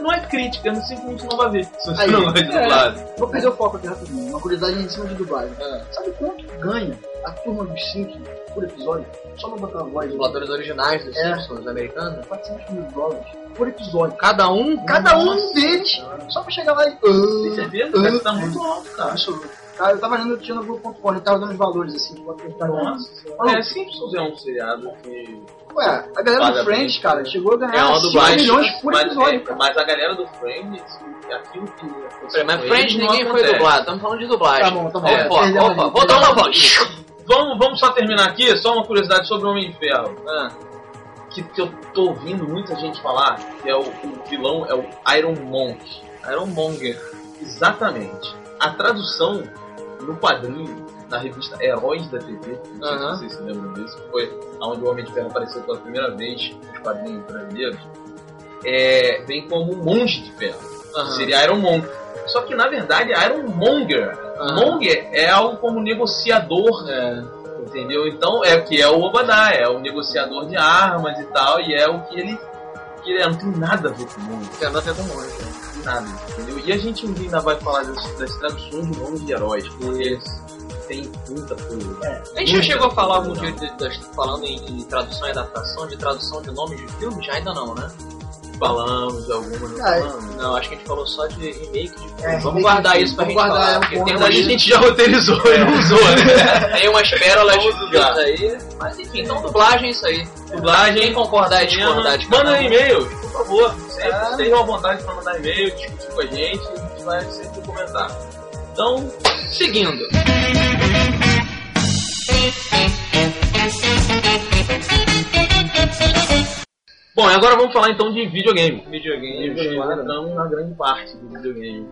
não é crítica, não simplesmente não vai ver. Se você Aí, não gosta de é. dublado. Vou perder o foco aqui rapidinho. Uma curiosidade em cima de dublagem. Ah, Sabe quanto ganha a turma dos Simpsons por episódio? Só pra botar a voz. os dubladores originais dos É. Simpsons americanos. 400 mil dólares por episódio. Cada um? Cada um deles, só pra chegar lá e. Tem certeza? Isso tá muito alto, cara. Absoluto. Cara, eu tava lendo, Globo.com, ele tava dando os valores assim, tipo, apertar Nossa. É, Simpsons é um seriado que. Ué, a galera Paga do Friends, bem. cara, chegou a É ganhar uma 5 dublagem, milhões por mas, episódio, é, cara. mas a galera do Friends, aquilo que. Peraí, mas Friends ninguém foi dublado, estamos falando de dublagem. Tá bom, tá bom. É, opa, opa, ali. vou dar uma voz. Vamos, vamos só terminar aqui, só uma curiosidade sobre o Homem de Ferro. Ah, Que, que eu tô ouvindo muita gente falar, que é o, o vilão é o Iron Monk. Iron Monger. Exatamente. A tradução no quadrinho, na revista Heróis da TV, não sei Aham. se vocês se lembram disso, que foi onde o Homem de Ferro apareceu pela primeira vez nos quadrinhos brasileiros, é, vem como monge de ferro. Aham. Seria Iron Monk. Só que na verdade Iron Monger. Aham. Monger é algo como negociador É, Entendeu? Então é o que é o Obadiah, é o negociador de armas e tal, e é o que ele. que ele é, não tem nada a ver com o tem nada a ver com nada, entendeu? E a gente um dia ainda vai falar das, das traduções de nomes de heróis, porque tem muita coisa. A gente já chegou a falar algum dia, de, de- falando em, em tradução e adaptação, de tradução de nomes de filmes? Já ainda não, né? Falamos de algumas, não Ah, é. falamos. Não, acho que a gente falou só de remake de. É, Vamos remake guardar isso pra gente guardar, falar, é um porque tem da umas, A gente já roteirizou e não usou, né? tem umas pérolas de aí. Mas enfim, então dublagem é isso aí. Dublagem. Quem concordar e discordar de Manda um. e-mails, por favor. Sempre É. estejam à vontade para mandar e-mail, discutir com a gente, a gente vai sempre comentar. Então, Seguindo. Bom, agora vamos falar então de videogame. Videogame, Videogame, Estamos na grande parte do videogame.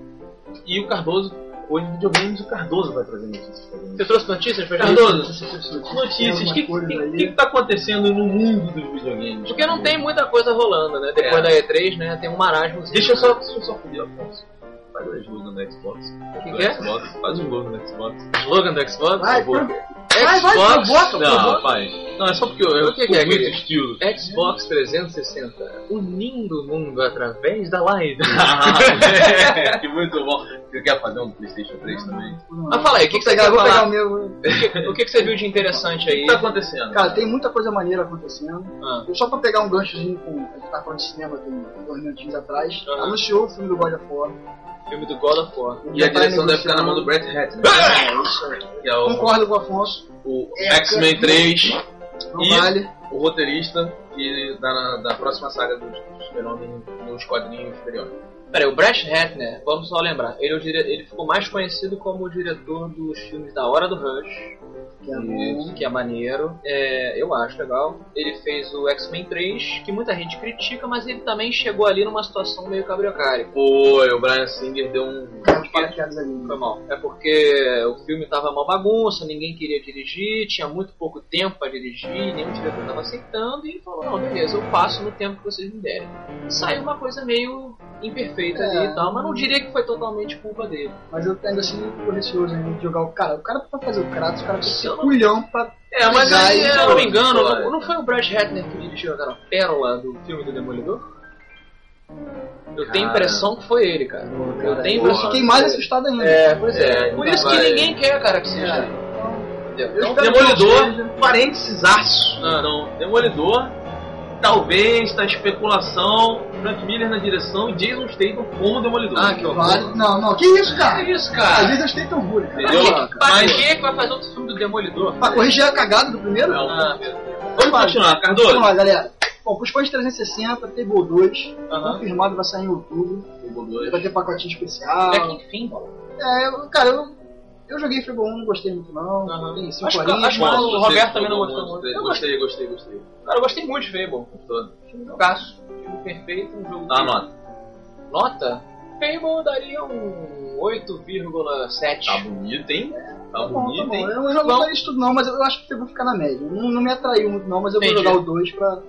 E o Cardoso, hoje em videogames, o Cardoso vai trazer notícias pra gente. Você trouxe notícias pra gente? Cardoso, notícias. O que, que, que tá acontecendo no mundo dos videogames? Porque não tem muita coisa rolando, né? Depois É. da E3, né? Tem um marasmo. Deixa eu só, deixa eu só pedir, Afonso. Faz o slogan do Xbox. O que que é? Xbox. Faz o slogan do Xbox. Slogan do Xbox? Vai, por favor. Vai, vai, Xbox, provoca, Não, provoca. Não, é só porque eu, eu O que que é, muito estilo. Xbox 360, unindo o mundo através da live. que muito bom. Você quer fazer um PlayStation 3 também? Mas fala aí, o que, que você quer pegar o falar? meu. O que, o que que você viu de interessante O aí? que tá acontecendo? Cara, tem muita coisa maneira acontecendo. Ah, Só pra pegar um ganchozinho com. A gente tá falando de cinema tem dois minutinhos atrás. Aham. Anunciou o filme do God of War. Filme do God of War. E a direção deve ficar na mão do. Brett Ratner. É. Que é o, Concordo com o Afonso. o É, X-Men 3, Não E- vale. o roteirista que da, da próxima saga dos, dos fenômenos nos quadrinhos superiores. Peraí, o Brett Ratner, vamos só lembrar, ele, é o dire- ele ficou mais conhecido como o diretor dos filmes da Hora do Rush, Que é Isso. que é maneiro, é, eu acho legal. Ele fez o X-Men 3, que muita gente critica, mas ele também chegou ali numa situação meio cabriocária. Foi, o Brian Singer deu um. Ali. Foi mal. É porque o filme tava uma bagunça, ninguém queria dirigir, tinha muito pouco tempo pra dirigir, nenhum diretor tava aceitando e ele falou, não, beleza, eu passo no tempo que vocês me derem. E saiu uma coisa meio imperfeita É. ali e tal, mas não diria que foi totalmente culpa dele. Mas eu ainda assim muito receoso ainda de jogar o cara. O cara pra fazer o Kratos, o cara tem que Se ser eu não- culhão pra. É, mas aí, Se eu não me engano, não, não foi o Brad Ratner que dirigiu aquela pérola do filme do Demolidor? Eu tenho a Cara. impressão que foi ele, cara. Eu Cara, tenho a eu impressão fiquei que mais assustado ainda. É, pois é. É, Por não isso vai- que ninguém quer, cara, que seja. É. Eu Então, espero Demolidor, parênteses aço. Ah. Então, Demolidor, talvez, tá especulação, Frank Miller na direção e Jason Statham como Demolidor. Ah, que horror. Vale. Não, não, que isso, Que cara? isso, Às cara? vezes eu ruim, cara. Entendeu? Pra quê, Pra Mas- que que vai fazer outro filme do Demolidor? Pra corrigir a cagada do primeiro? Não. Ah. Vamos continuar, Cardoso. Vamos lá, galera. Bom, pros fãs de 360, Table 2, Aham. confirmado, vai sair em outubro. Vai ter pacotinho especial. Até que enfim, Paulo. É, cara, eu, eu joguei Fable 1, não gostei muito não. Aham. Tem cinco Acho acho que o Roberto também não gostou muito. Eu Gostei, gostei, gostei. Cara, eu gostei muito de Fable. Gostou? Filme jogaço. Filme perfeito, um jogo. Dá a nota. Nota? Fable daria um 8,7. Tá bonito, hein? Tá Tá bom, tá bonito, bom. hein? Eu não jogo isso tudo não, mas eu acho que eu vou ficar na média. Não, não me atraiu muito não, mas eu vou Entendi. jogar o 2 pra,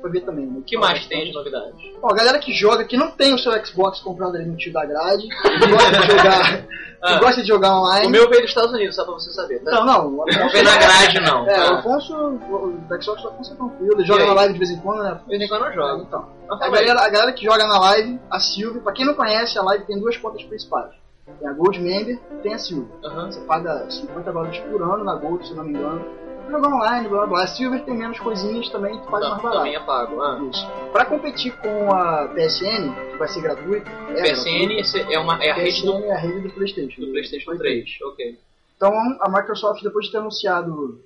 pra ver também. né? O que mais tem de novidades? Bom, a galera que joga, que não tem o seu Xbox comprado ali no tio da grade, que gosta de jogar, Ah. que gosta de jogar online. O meu veio dos Estados Unidos, só pra você saber, tá? Não, não. o Não Afonso- veio na grade, não. É, o Ah. Afonso, o o Xbox do Afonso é tranquilo, ele joga na live de vez em quando, né? De vez em quando eu jogo. Então, Mas a fala aí. galera, a galera que joga na live, a Silvia, pra quem não conhece, a live tem duas contas principais. Tem a Gold Member e tem a Silvia. Você paga 50 dólares por ano na Gold, se não me engano. Jogar online, blá blá Silver tem menos coisinhas também que faz Não, mais barato. também é pago. Ah. Isso. Pra competir com a PSN, que vai ser gratuito, é PSN é, uma, é a rede do, PSN é a rede do PlayStation. do PlayStation 3. Ok. Então a Microsoft, depois de ter anunciado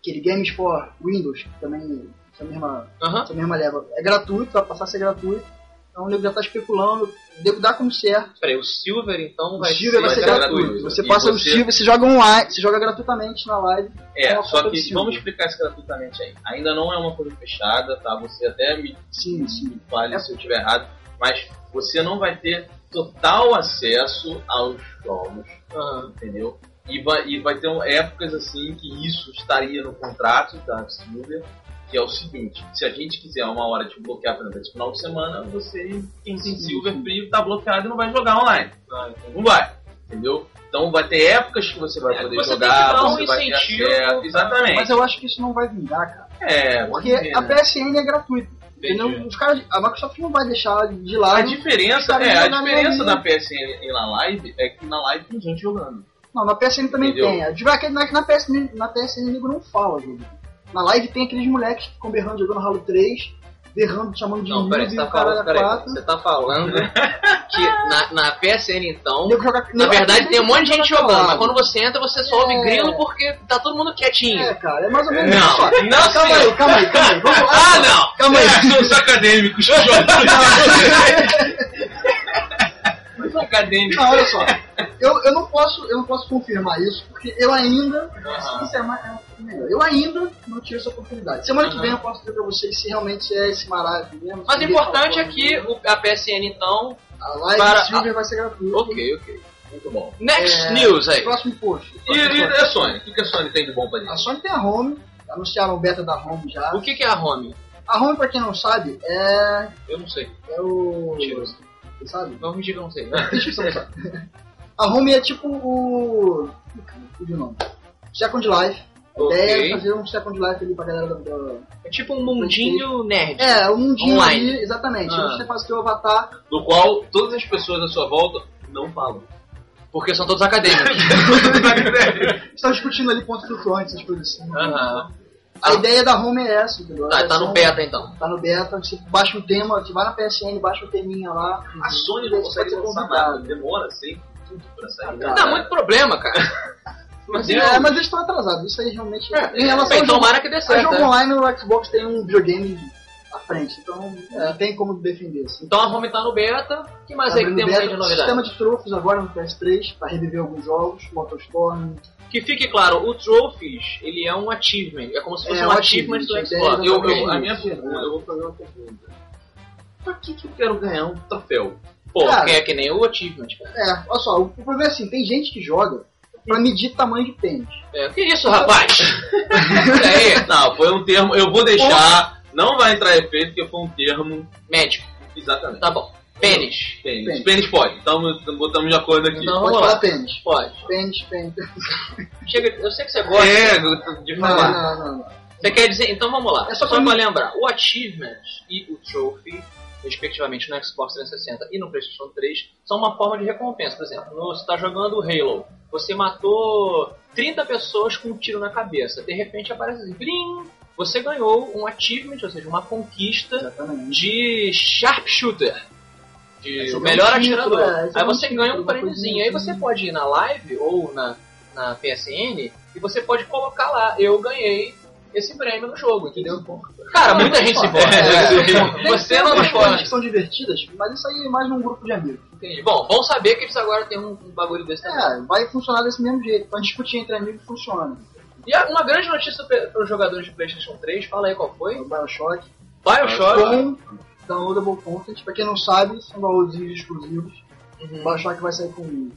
aquele Games for Windows, que também essa mesma, Aham. essa mesma leva, é gratuito, vai passar a ser gratuito. Então o nego já tá especulando, deu dá como certo. Peraí, o Silver então O vai Silver vai ser gratuito. gratuito. Você E passa o você- Silver, você joga online, você joga gratuitamente na live. É, É só que vamos explicar isso gratuitamente aí. Ainda não é uma coisa fechada, tá? Você até me, Sim, sim. me fale se eu estiver errado, mas você não vai ter total acesso aos jogos, Aham. entendeu? E vai, e vai ter épocas assim que isso estaria no contrato da Silver, que é o seguinte, se a gente quiser uma hora de bloquear, por exemplo, esse final de semana, você, quem tem Silver Free, tá bloqueado e não vai jogar online. Ah. Não vai, entendeu? Então vai ter épocas que você vai É, poder você tem jogar, que dar um você vai ter incentivo acesso. pra- Exatamente. Mas eu acho que isso não vai vingar, cara. É, Porque ver, a né? PSN é gratuita. Entendeu? Os caras, a Microsoft não vai deixar de lado. A diferença, é, a diferença da PSN e na live é que na live tem gente jogando. Não, na PSN também Entendeu? tem. A diva- Na, na PSN, na PSN nego não fala, jogo. Na live tem aqueles moleques que ficam berrando jogando Halo 3, berrando, chamando de Não, peraí, você tá falando, peraí, quatro. você tá falando que na, na PSN então, joga- na verdade tem um monte de gente joga jogando, mas quando você entra você só ouve É. grilo porque tá todo mundo quietinho. É, cara, é mais ou menos Não, isso. ó. não, calma aí, calma aí, calma aí. Vamos lá. Ah, não! Calma aí. São os acadêmicos. Os acadêmicos. Não, olha só. Eu, eu, não posso, eu não posso confirmar isso, porque eu ainda. Aham. Isso é mais, é melhor. Eu ainda não tive essa oportunidade. Semana que Aham. vem eu posso dizer pra vocês se realmente é esse maravilha mesmo. Mas o importante é que o- a PSN então. A live para- Silver vai ser gratuita. Ok, ok. Muito bom. Next É, news aí. Próximo post. E, e a Sony? O que, a Sony tem de bom pra A gente? Sony tem a Home, anunciaram o beta da Home já. O que, que é a home? A Home, pra quem não sabe, é, Eu não sei. é o. Mentira. Você sabe? Não me diga, eu não sei. Deixa A Home é tipo o. Fugiu o nome. Second Life. A Ok. ideia é fazer um Second Life ali pra galera da. da- É tipo um mundinho nerd. É, o mundinho Online. ali, exatamente. Ah. Você faz o seu avatar. Do qual todas as pessoas à sua volta não falam. Porque são todos acadêmicos. Estão discutindo ali pontos flutuantes, essas coisas assim. Aham. A ideia da Home é essa, entendeu? Tá, tá no um- beta então. Tá no beta, você baixa um tema, você vai na PSN, baixa um teminha lá. A Sony não consegue ser lançar nada. Demora sempre tudo pra sair. Não dá muito problema, cara. Mas, É, mas eles estão atrasados, isso aí realmente. É, em relação bem, ao jogo, tomara que dê certo. jogo né? online, o Xbox tem um videogame à frente, então não tem como defender. Assim. Então home tá no beta. O que mais aí que temos aí de beta, novidade? Sistema de troféus agora no PS3, para reviver alguns jogos, Motorstorm. Que fique claro, o Trophies, ele é um achievement. É como se fosse É, um um achievement do achievement, Xbox. é, Eu, eu- a minha pergunta, eu vou fazer uma pergunta. Pra que, que eu quero ganhar um troféu? Pô, Cara. que é que nem o achievement, cara. É, olha só, o problema é assim, tem gente que joga pra medir tamanho de pênis. É, que isso, rapaz? Aí, Não, foi um termo. Eu vou deixar. Não vai entrar efeito, porque foi um termo. médico. Exatamente. Tá bom. Pênis. Pênis. Pênis. Pênis pode. Então botamos de acordo aqui. Então, Pode falar pênis. Pode. Pênis, pênis. Chega, eu sei que você gosta. É, de Não, falar. não, não, não. Você quer dizer, então vamos lá. É só só pra pra lembrar, o Achievement e o Trophy, respectivamente no Xbox 360 e no PlayStation 3, são uma forma de recompensa. Por exemplo, no- você está jogando Halo, você matou 30 pessoas com um tiro na cabeça. De repente aparece assim, blim, você ganhou um Achievement, ou seja, uma conquista Exatamente. de Sharpshooter. De é o melhor atirador. é, é Aí você ganha um uma prêmiozinho. Aí assim. você pode ir na live ou na, na PSN e você pode colocar lá, eu ganhei esse prêmio no jogo, entendeu? Cara, muita gente se importa. É, Você tem não algumas coisas que são divertidas, mas isso aí é mais num grupo de amigos. Entendi. Bom, bom saber que eles agora têm um, um bagulho desse também. É, vai funcionar desse mesmo jeito. Pra discutir entre amigos funciona. E uma grande notícia para os jogadores de PlayStation 3, fala aí qual foi? O Bioshock. Bioshock. Com downloadable content. Pra quem não sabe, são downloads exclusivos. O Uhum. Bioshock vai sair com.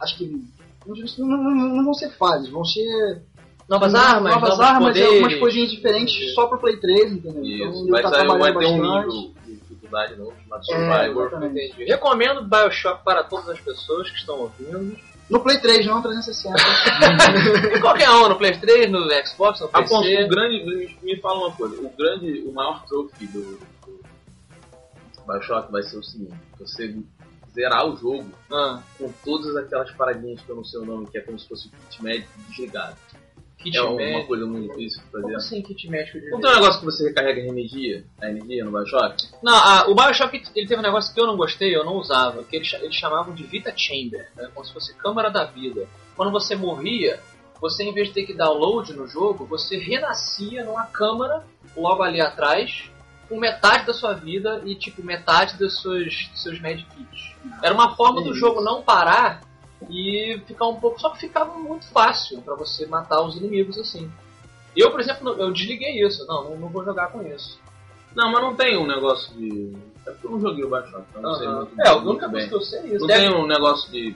Acho que. Não, não- não- não vão ser fases, vão ser Novas armas, novas novos armas e poderes. algumas coisinhas diferentes só pro Play 3, entendeu? Isso, então vai, tá sair, vai ter um de dificuldade novo chamado É, Survivor. Entendi. Recomendo Bioshock para todas as pessoas que estão ouvindo. No Play 3, não 360. E qualquer um, no Play 3, no Xbox, no PC. Afonso, o grande, me, me fala uma coisa, o grande, o maior trophy do, do Bioshock vai ser o seguinte, você zerar o jogo Ah, com todas aquelas paradinhas que eu não sei o nome, que é como se fosse o kit médico desligado. Kit é uma coisa muito difícil de Como fazer. assim kit médico de Não tem um negócio que você recarrega a energia, a energia no Bioshock? Não, a- o Bioshock ele teve um negócio que eu não gostei, eu não usava, que eles, cha- eles chamavam de Vita Chamber, né, como se fosse câmara da vida. Quando você morria, você em vez de ter que download no jogo, você renascia numa câmara logo ali atrás, com metade da sua vida e tipo metade dos seus, dos seus medkits. Era uma forma do Isso. jogo não parar e ficar um pouco. Só que ficava muito fácil pra você matar os inimigos assim. Eu, por exemplo, eu desliguei isso. Não, não, não vou jogar com isso. Não, mas não tem um negócio de... É porque eu não joguei o Bioshock, então não sei Aham. muito, É, a muito única bem. que eu sei é isso. Não Deve- tem um negócio de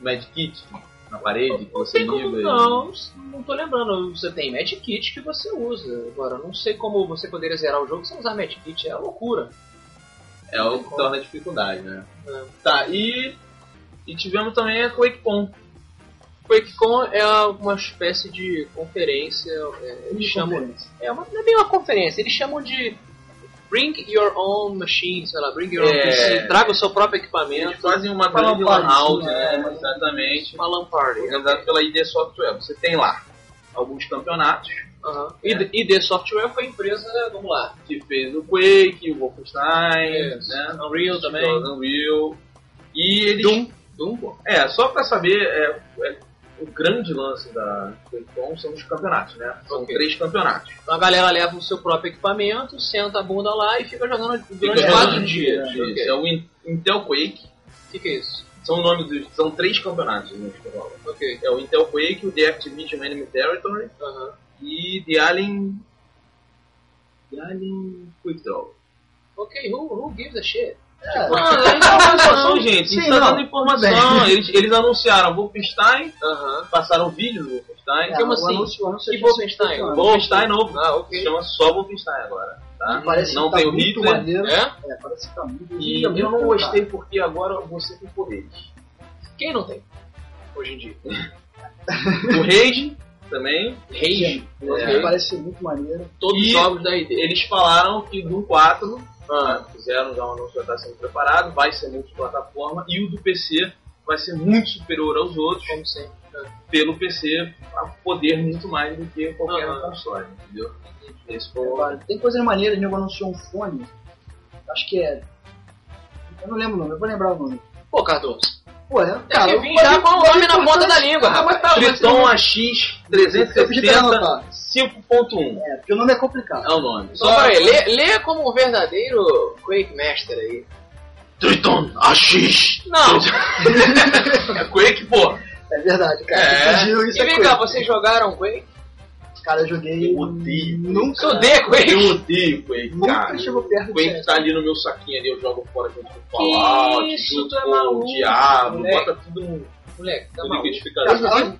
medkit na parede que Não você tem como, liga e- não, não tô lembrando. Você tem medkit que você usa. Agora, não sei como você poderia zerar o jogo sem usar medkit. É loucura. É o que torna a dificuldade, né? É. Tá, e, e tivemos também a QuakeCon. QuakeCon é uma espécie de conferência. é, eles chamam. É uma, não é bem uma conferência, eles chamam de Bring Your Own Machine, sei lá, Bring Your Own É. PC, traga o seu próprio Eles equipamento. fazem uma Fala grande lan party, house, né? é. Exatamente. Uma LAN party. Organizado pela ID Software. Você tem lá alguns campeonatos Aham. ID, ID Software foi a empresa, vamos lá, que fez o Quake, o Wolfenstein, Isso. né? Unreal também. Unreal. E eles. Doom. Pô. É, só pra saber, é, é, o grande lance da QuakeCon são os campeonatos, né? São Ok. três campeonatos. Então a galera leva o seu próprio equipamento, senta a bunda lá e fica jogando durante Fica quatro dias. Isso, Ok. É o In- Intel Quake. O que, que é isso? São o nome dos. São três campeonatos né, que rolam. Ok. É o Intel Quake, o The Activision Enemy Territory Aham. e The Alien. The Alien Quick Draw. Ok, who, who gives a shit? É. Mano, é informação, gente. Sim, Isso não, dando informação. Eles, eles anunciaram Wolfenstein, Aham. passaram o vídeo do Wolfenstein. É, Como assim? anúncio- anúncio Que é Wolfenstein? Wolfenstein novo. Ah, ok. chama só Wolfenstein agora. Tá? Parece não que tá tem o muito Hitler. maneiro. É? É, parece que tá muito E eu não gostei porque agora você tem poderes. Quem não tem? Hoje em dia. O Rage também. Rage. É. Parece ser muito maneiro. Todos os jogos da ID. Eles falaram que do 4 Ah, fizeram já um anúncio já está sendo preparado, vai ser multiplataforma e o do PC vai ser muito superior aos outros como sempre. pelo PC a poder muito mais do que qualquer Aham. console, entendeu? Esse foi. Tem coisa maneira, o nego anunciou um fone. Acho que é. Eu não lembro o nome, eu vou lembrar o nome. Pô, Cardoso. Pô, é. Cara, Cara, eu vim já com o nome na ponta da língua, rapaz. Triton AX Eu pedi pra 360 anotar. 5.1 É, porque o nome é complicado. é o nome. Só peraí, lê, lê como um verdadeiro Quake Master aí. Triton AX! Não! É Quake, pô! É verdade, cara. É. Isso E é vem coisa. cá, vocês jogaram Quake? Cara, eu joguei. Eu odeio. Nunca. Eu odeio Quake! Eu odeio Quake, Nunca cara. chegou perto Quake disso. tá ali no meu saquinho ali, eu jogo fora junto com o Fallout, isso, junto tu é com maluco, o Diabo, moleque. bota tudo no, Moleque, tá no liquidificador. Joguei-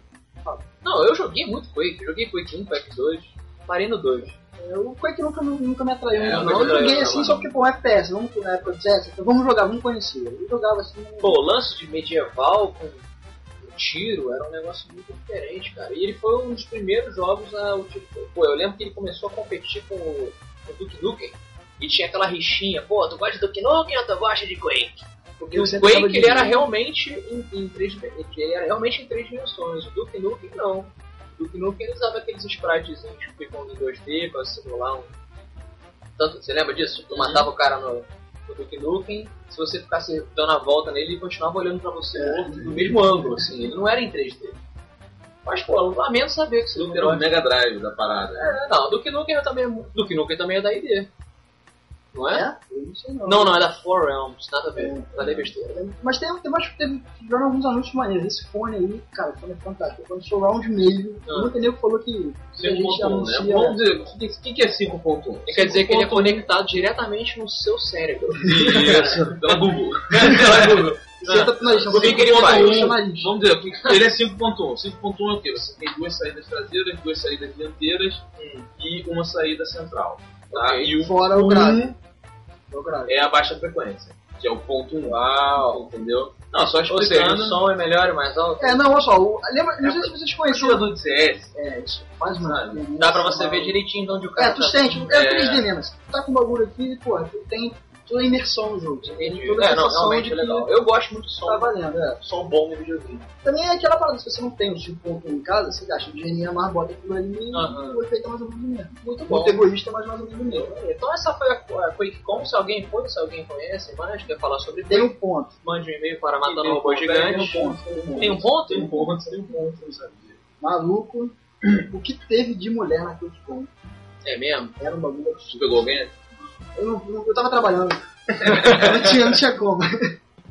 Não, eu joguei muito Quake. Joguei Quake 1, Quake 2. Parei no 2. O Quake nunca, nunca me atraiu. É, não. nunca eu atraiu, joguei não, assim não. só porque, pô, um FPS. Vamos na época de CS, então vamos jogar, vamos conhecer. Eu jogava assim. Pô, o lance de medieval com tiro era um negócio muito diferente, cara. E ele foi um dos primeiros jogos a utilizar. Pô, eu lembro que ele começou a competir com o, com o Duke Nukem. E tinha aquela rixinha, pô, tu gosta de Duke Nukem ou tu gosta de Quake? Porque Eu o Quake ele era realmente em, em três ele era realmente em três dimensões. O Duke Nukem não. O Duke Nukem ele usava aqueles spritezinhos que ficam em 2D pra simular um. Tanto, você lembra disso? Tu Uhum. matava o cara no, no Duke Nukem, se você ficasse dando a volta nele, ele continuava olhando pra você É. no mesmo ângulo, assim. Ele não era em 3D. Mas, pô, eu lamento saber que você não era o. Mega Drive da parada. É, não, Duke Nukem também é, Duke Nukem também é da ID. Não é? É? Eu não sei não. Não, não, é da Four Realms, nada a ver. É. Falei besteira. Mas tem, tem mais, teve, tiveram alguns anúncios maneiros. Esse fone aí, cara, o fone é fantástico. Quando sou round meio, Ah. muita nego falou que a gente 5.1, né? Vamos dizer, o que, que, que é 5.1? Quer dizer que ele é 5.1. conectado diretamente no seu cérebro. Isso, pela Google. Pela Google. Pro nariz, não Sim, você que ele faz. o. Vamos dizer, ele é 5.1. 5.1 é o quê? Você tem duas saídas traseiras, duas saídas dianteiras e uma saída central. Tá? E o Fora o grave. O é a baixa frequência, que é o ponto 1. Uau. Entendeu? Não, só Ou seja, explicando. o som é melhor e mais alto. É, não, olha só, o, lembra, não sei se vocês o conheciam. CS, É, isso, faz mais. Dá pra você ver direitinho de onde o cara É, tu tá. sente, é, É. 3D mesmo. Você tá com o bagulho aqui, pô, tu tem toda a imersão no jogo. Você tem Entendi. toda a É, não, sensação realmente de é que legal. Eu gosto muito do som. tá valendo, é. Som bom no videogame. Também é aquela parada, se você não tem o 5.1 em casa, você gasta o dinheirinho a mais, bota aquilo ali e o efeito é mais ou menos o mesmo. Muito O bom. egoísta é mais, ou menos o mesmo. Então essa foi a, a QuakeCon. Se alguém foi, se alguém conhece, mas quer falar sobre Tem um ponto. mande um e-mail para matando um robô ponto, gigante. tem um ponto, tem um ponto. Tem um ponto? tem um ponto, tem um ponto, não sabia. Maluco, o que teve de mulher na QuakeCon? É mesmo? Era um bagulho absurdo. pegou alguém? Eu, eu tava trabalhando. não, tinha, não tinha como.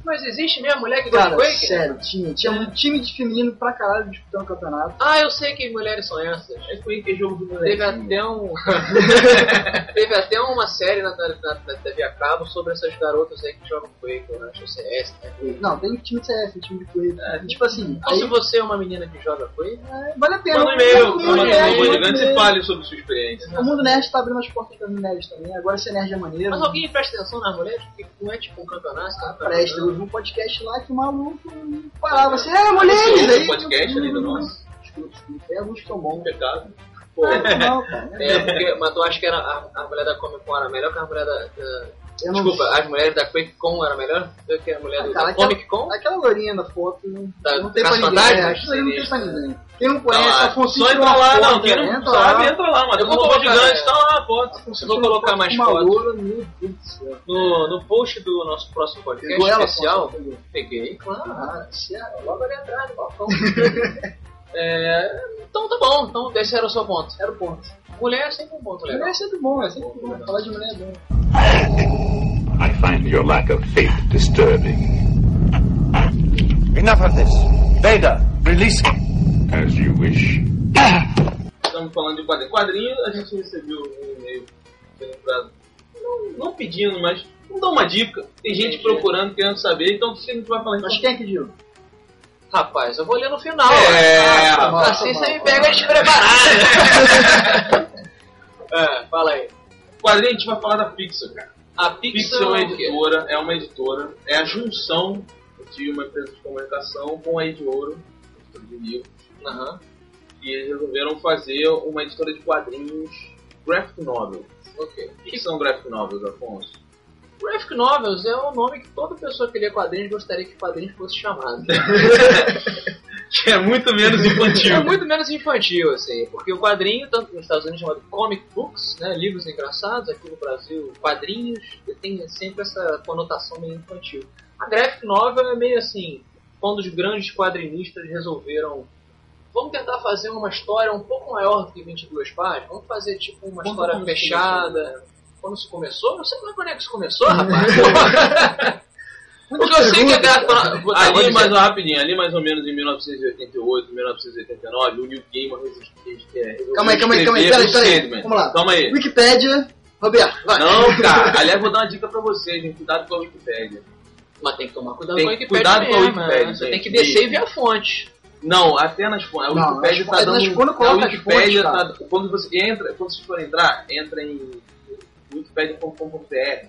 Mas existe mesmo mulher que gosta Cara, de Quake? sério, tinha. Tinha um time de feminino pra caralho disputando o campeonato. Ah, eu sei que mulheres são essas. É Quake é jogo do Teve moleque. até um. Teve até uma série na, na, na, TV a cabo sobre essas garotas aí que jogam Quake, eu acho, o CS, né? Não, tem time de CS, tem time de Quake. tipo assim, Então, aí, se você é uma menina que joga Quake, é, vale a pena. Manda e-mail, O mundo manda nerd, e-mail, e fale sobre sua experiência. O mundo nerd tá abrindo as portas pra mim nerd também. Agora ser nerd é maneiro. mas alguém presta atenção nas mulheres? Porque não é tipo um campeonato, tá? Presta, eu vi um podcast lá que o maluco parava assim, é, mulheres! Aí, podcast ali do nosso. Desculpa, desculpa. Tem alguns que são bons. Pecado. Pô, Não, cara. É, porque, mas tu acha que era a, a mulher da Comic Con era melhor que a mulher da. da- Eu Desculpa, as mulheres da Quake Con era melhor do que a mulher do, Ah, cara, da aquela- Comic Con? Aquela lourinha da foto não, Da não tem pra ninguém. Fantasma? É, aquilo ali não tem pra ninguém. Quem não conhece, Ah, Afonso só entra lá, não. Quem não sabe, entra lá. Mas Eu vou colocar, gigante, é. tá lá a foto. Eu vou colocar mais fotos. do. No, no post do nosso próximo podcast Pegou ela, especial, peguei, claro. Ah, é- Logo ali atrás, no balcão. É, então tá bom, então esse era o seu ponto. Era o ponto. Mulher é sempre ponto legal. Mulher é sempre bom, é sempre bom. Falar de mulher é bom. I find your lack of faith disturbing. Enough of this. Vader, release him. As you wish. Estamos falando de quadrinho. Quadrinho, a gente recebeu um e-mail pra- não, não pedindo, mas não dá uma dica. Tem gente Entendi. procurando, querendo saber, então o que a gente vai falar? Mas quem é que viu? Rapaz, eu vou ler no final. É, Ah, rapaz, assim você me pega despreparado. é, fala aí. Quadrinho a gente vai falar da Pixar, cara. A Pixar Pixar é uma é editora, é uma editora, é a junção de uma empresa de comunicação com a Ediouro, editora de livros, Aham, e eles resolveram fazer uma editora de quadrinhos graphic novel. ok. O que são graphic novels, Afonso? Graphic Novels é o nome que toda pessoa que lê quadrinhos gostaria que quadrinhos fosse chamado. Que é muito menos infantil. É muito menos infantil, assim, porque o quadrinho, tanto nos Estados Unidos chamado comic books, né, livros engraçados, aqui no Brasil, quadrinhos, tem sempre essa conotação meio infantil. A graphic novel é meio assim, quando os grandes quadrinistas resolveram vamos tentar fazer uma história um pouco maior do que 22 páginas, vamos fazer tipo uma Quando história fechada. Quando isso começou? Não sei quando é que isso começou, rapaz. Porque eu sei que a. Vou- tá, vou Ali, dizer. mais rapidinho, ali mais ou menos em 1988, 1989, o Neil Gaiman resistiu. É, Calma aí, calma aí, calma aí. Peraí, peraí. Vamos lá. Calma aí. Wikipédia. Roberto, vai. Não, cara. Aliás, vou dar uma dica pra vocês, hein? Cuidado com a Wikipédia. Mas tem que tomar cuidado Tem com a que Wikipédia cuidado com a mesmo, Wikipédia, né? Você tem que descer e ver a fonte. Não, até nas fontes. A Não, Wikipédia nas tá fontes- dando. quando a fontes, tá. Quando você entra, quando vocês forem entrar, entra em wikipedia.com.br.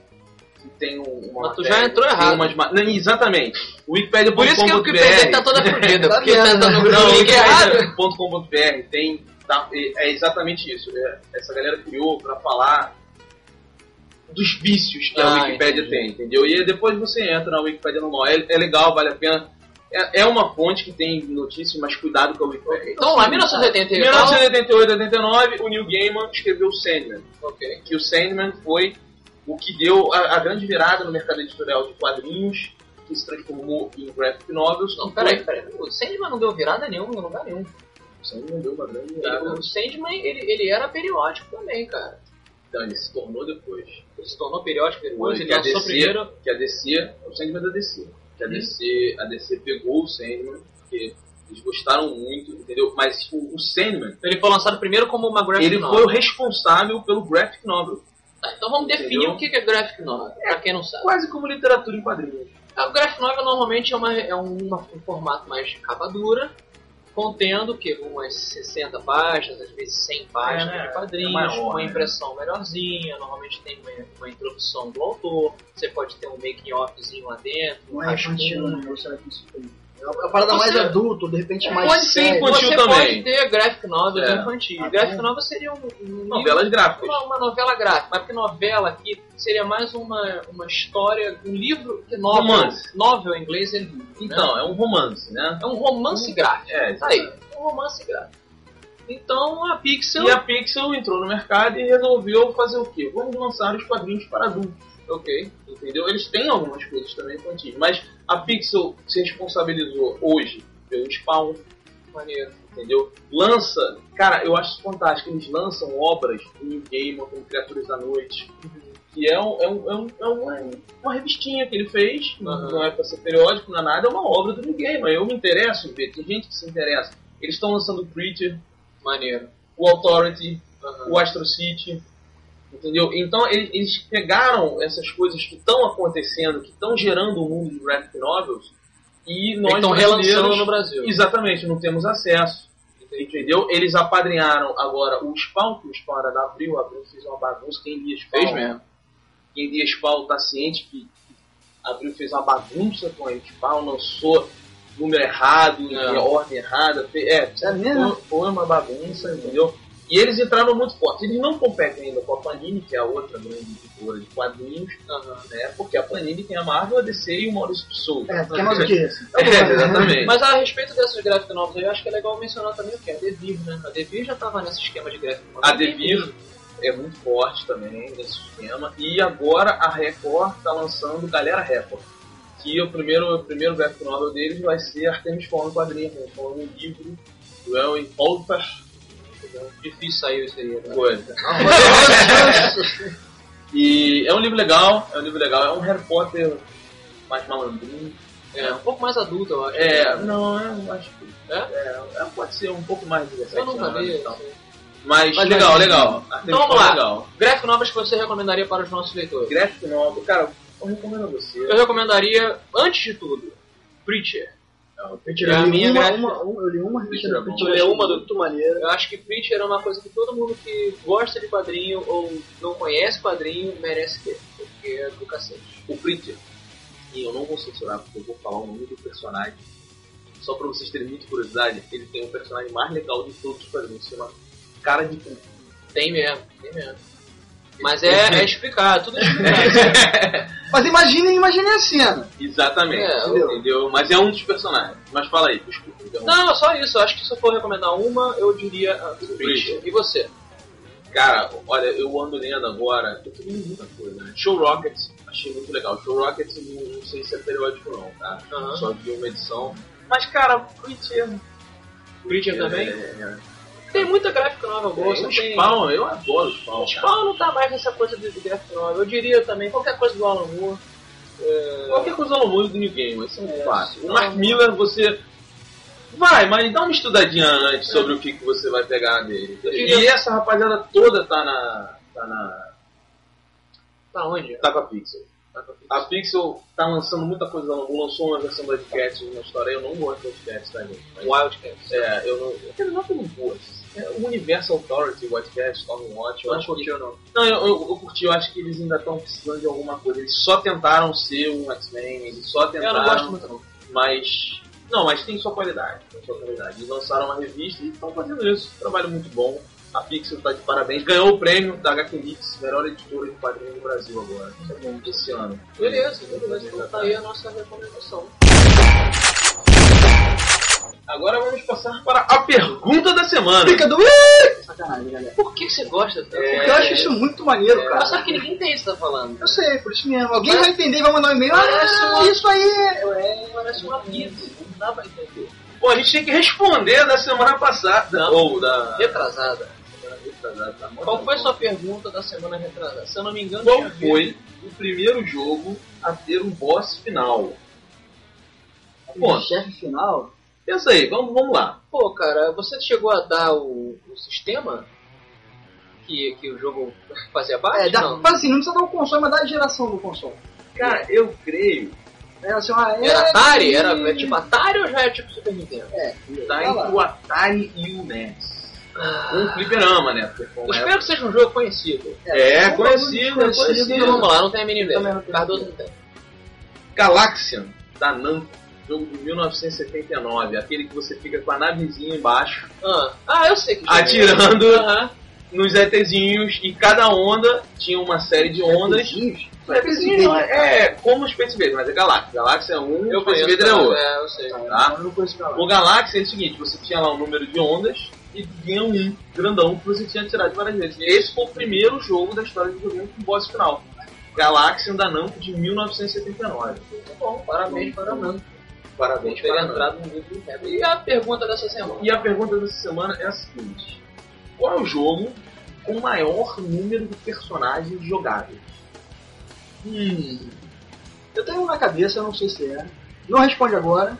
Que tem um, uma Mas tu já entrou tem errado. umas ma- Não, exatamente. Wikipedia.com.br. Por isso que a Wikipédia tá toda fodida, porque tá dando Não, o link errado. Wikipedia.com.br tem. tá, é é exatamente isso. né? Essa galera criou pra falar dos vícios que a Ah, Wikipédia entendi. tem, entendeu? E depois você entra na Wikipédia normal. É, é legal, vale a pena. É, é uma fonte que tem notícias, mas cuidado com a Wikipédia. Então lá, 1980 Em e tal. 1988 89, o Neil Gaiman escreveu Sandman. Ok. Que o Sandman foi o que deu a, a grande virada no mercado editorial de quadrinhos, que se transformou em graphic novels. Não, peraí, peraí. O Sandman não deu virada nenhuma em lugar nenhum. O Sandman deu uma grande virada. o Sandman, ele, ele era periódico também, cara. Então ele se tornou depois. Ele se tornou periódico depois, Foi ele lançou DC, primeiro... que a DC, o Sandman da DC. Que a. DC, a DC pegou o Sandman, porque eles gostaram muito, entendeu? Mas o, o Sandman, Ele foi lançado primeiro como uma graphic ele novel. foi o responsável pelo graphic novel. Tá, então vamos definir Entendeu? o que é graphic novel, pra quem não sabe. Quase como literatura em quadrinhos. O graphic novel normalmente é, uma, é uma- um formato mais de capa dura, contendo que umas 60 páginas, às vezes 100 páginas É, né? de quadrinhos, É maior, uma né? impressão melhorzinha, normalmente tem uma, uma introdução do autor, você pode ter um making offzinho lá dentro, um Não é infantil, rascunho. Né? É a parada mais Você- adulto, de repente mais Pode ser infantil Você também. pode ter graphic novels É. infantis. Ah, graphic novel seria um, um Novelas gráficas. Uma, uma novela gráfica, mas porque novela aqui seria mais uma, uma história, um livro que novel, Romance. novel em inglês é livro. Então, né? é um romance, né? é um romance gráfico. É, Tá aí, um romance gráfico. Então a Pixel, E a Pixel entrou no mercado e resolveu fazer o quê? Vamos lançar os quadrinhos para adultos. Ok, Entendeu? Eles têm algumas coisas também infantis, mas a Pixel se responsabilizou hoje pelo Spawn, maneiro. entendeu? Lança, cara, eu acho fantástico. Eles lançam obras do New Gamer, como Criaturas da Noite, que é, um, é, um, é, um, é uma, uma revistinha que ele fez, Aham. não é pra ser periódico, não é nada, é uma obra do New Gamer. Eu me interesso em ver, tem gente que se interessa. Eles estão lançando o Preacher, Maneiro. o Authority, Aham. o Astro City, entendeu? Então eles, eles pegaram essas coisas que estão acontecendo, que estão gerando o mundo de graphic novels, e nós estão relançando no Brasil. Exatamente, não temos acesso. Entendeu? Eles apadrinharam agora o Spawn, que o Spawn era da Abril, a Abril fez uma bagunça, quem lia Spawn, Fez mesmo. quem lia Spawn tá ciente que Abril fez uma bagunça com a Spawn, lançou número errado, É. em ordem errada, é, É mesmo? foi, foi uma bagunça, entendeu? E eles entraram muito forte. Eles não competem ainda com a Panini, que é a outra grande editora de quadrinhos, né? Porque a Panini tem a Marvel, a DC e o Maurício Souza. É, porque é mais o que bom, É, né? exatamente. Mas a respeito desses graphic novels aí, eu acho que é legal mencionar também o que? A Devir, né? A Devir já tava nesse esquema de novel. A Devir é muito forte também nesse esquema. E agora a Record está lançando Galera Record. Que o primeiro, o primeiro graphic novel deles vai ser Artemis Fowl no quadrinho, Artemis Fowl no livro, do Elwin Difícil sair isso aí, né? Coisa. e é um livro legal, é um livro legal, é um Harry Potter mais malandrinho. É, um pouco mais adulto, eu acho. É, não, eu acho que. É? É, é, pode ser um pouco mais de 17 Eu nunca anos, vi. então. Mas, Mas legal, é- legal. Artemis Então vamos é lá. legal. Graphic novels que você recomendaria para os nossos leitores? Graphic novel, cara, eu recomendo a você. Eu recomendaria, antes de tudo, Preacher. Eu É a li minha uma, gráfica. uma, uma- eu li uma revista Preacher é bom. Preacher, Eu uma do- muito maneira. Eu acho que Preacher é uma coisa que todo mundo que gosta de quadrinho ou não conhece quadrinho merece ter, porque é do cacete. O Preacher. E eu não vou censurar porque eu vou falar o nome do personagem. Só pra vocês terem muita curiosidade, ele tem o personagem mais legal de todos os quadrinhos, se chama Cara de Cu. Tem mesmo, tem mesmo. Mas é, é explicado, tudo é explicado. Mas imagine, imagine a cena. Exatamente, É, entendeu? Mas é um dos personagens. Mas fala aí, desculpa. Então, não, só isso. Acho que se eu for recomendar uma, eu diria a Preacher. E você? Cara, olha, eu ando lendo agora, eu tô lendo muita coisa, né? Show Rocket, achei muito legal. Show Rocket, não, não sei se é periódico não, tá? Aham. Só vi uma edição. Mas, cara, Preacher... Preacher também? É, é. Tem muita gráfica nova boa. Tem tem- Spawn, eu adoro Spawn. Spawn não tá mais nessa coisa de de graphic novel. Eu diria também qualquer coisa do Alan Moore. É, Qualquer coisa no mundo do New Game, isso é muito É, fácil. O. Mark Miller, você. Vai, mas dá uma estudadinha antes sobre o que, que você vai pegar dele. E essa rapaziada toda tá na. tá na. Tá onde? tá com a Pixel. A Pixel tá lançando muita coisa nova. Lançou uma versão do Wildcats, uma história. Eu não gosto do Wildcats, tá, gente? Mas, Wildcats. é, eu não. Eu não que eu não gosto. É, o Universal Authority, Wildcats, Stormwatch, eu Eu não acho que curtiu, não. Não, eu, eu, eu curti, eu acho que eles ainda estão precisando de alguma coisa. Eles só tentaram ser um X-Men, eles só Eu tentaram. não gosto muito, não. Mas. Não, mas tem sua qualidade. Tem sua qualidade. Eles lançaram uma revista e estão fazendo isso. Trabalho muito bom. A Pixel tá de parabéns. Ganhou o prêmio da HQ Mix, melhor editora de quadrinhos do Brasil agora. Esse ano. Beleza, beleza. Então tá aí a nossa recomendação. Agora vamos passar para a pergunta da semana. Fica do. Sacanagem, galera. Por que você gosta tanto? É. Porque eu acho isso muito maneiro, Mas cara. sabe que ninguém tem isso que tá falando. Eu sei, por isso mesmo. Alguém vai entender e vai mandar um e-mail. Ah, isso aí. É, parece uma pizza. Não dá pra entender. Pô, a gente tem que responder da semana passada. Ou da. Retrasada. Tá bom, Qual tá foi sua pergunta da semana retrasada? Se eu não me engano, Qual foi o primeiro jogo a ter um boss final? O chefe final. pensa aí, vamos, vamos lá. Pô, cara, você chegou a dar o, o sistema que, que o jogo fazia parte? É, dá, não. faz assim, não precisa dar o console, mas dá a geração do console. Cara, eu creio Era assim, uma Era Atari? Era é tipo Atari ou já é tipo Super Nintendo? É, Tá tá entre o Atari e o NES. Com o fliperama, né? Porque Eu espero que seja um jogo conhecido. É, um conhecido, é conhecido. Então vamos lá, não tem a mínima Também ideia. não Cardoso tem. Galaxian, da Namco, jogo de 1979, aquele que você fica com a navezinha embaixo, Ah, ah eu sei que é. atirando Aham. nos ETzinhos, e cada onda tinha uma série de ondas. Vizinhos? ETzinho é como o Space Invaders, mas é Galáxia. Galáxia é um, Eu Space. Invaders é outro. É, eu sei. Tá? Eu. O Galáxia é o seguinte, você tinha lá um número de ondas e vinha um grandão que você tinha tirado várias vezes. E esse foi o primeiro jogo da história do jogo com boss final. Galáxia da Namco de 1979. Muito bom, parabéns para a Namco. Parabéns Ter para a Namco. entrado no grupo do. E a pergunta dessa semana? E a pergunta dessa semana é a seguinte: Qual é o jogo com o maior número de personagens jogáveis? Hum, Eu tenho um na cabeça, eu não sei se é. Não responde agora.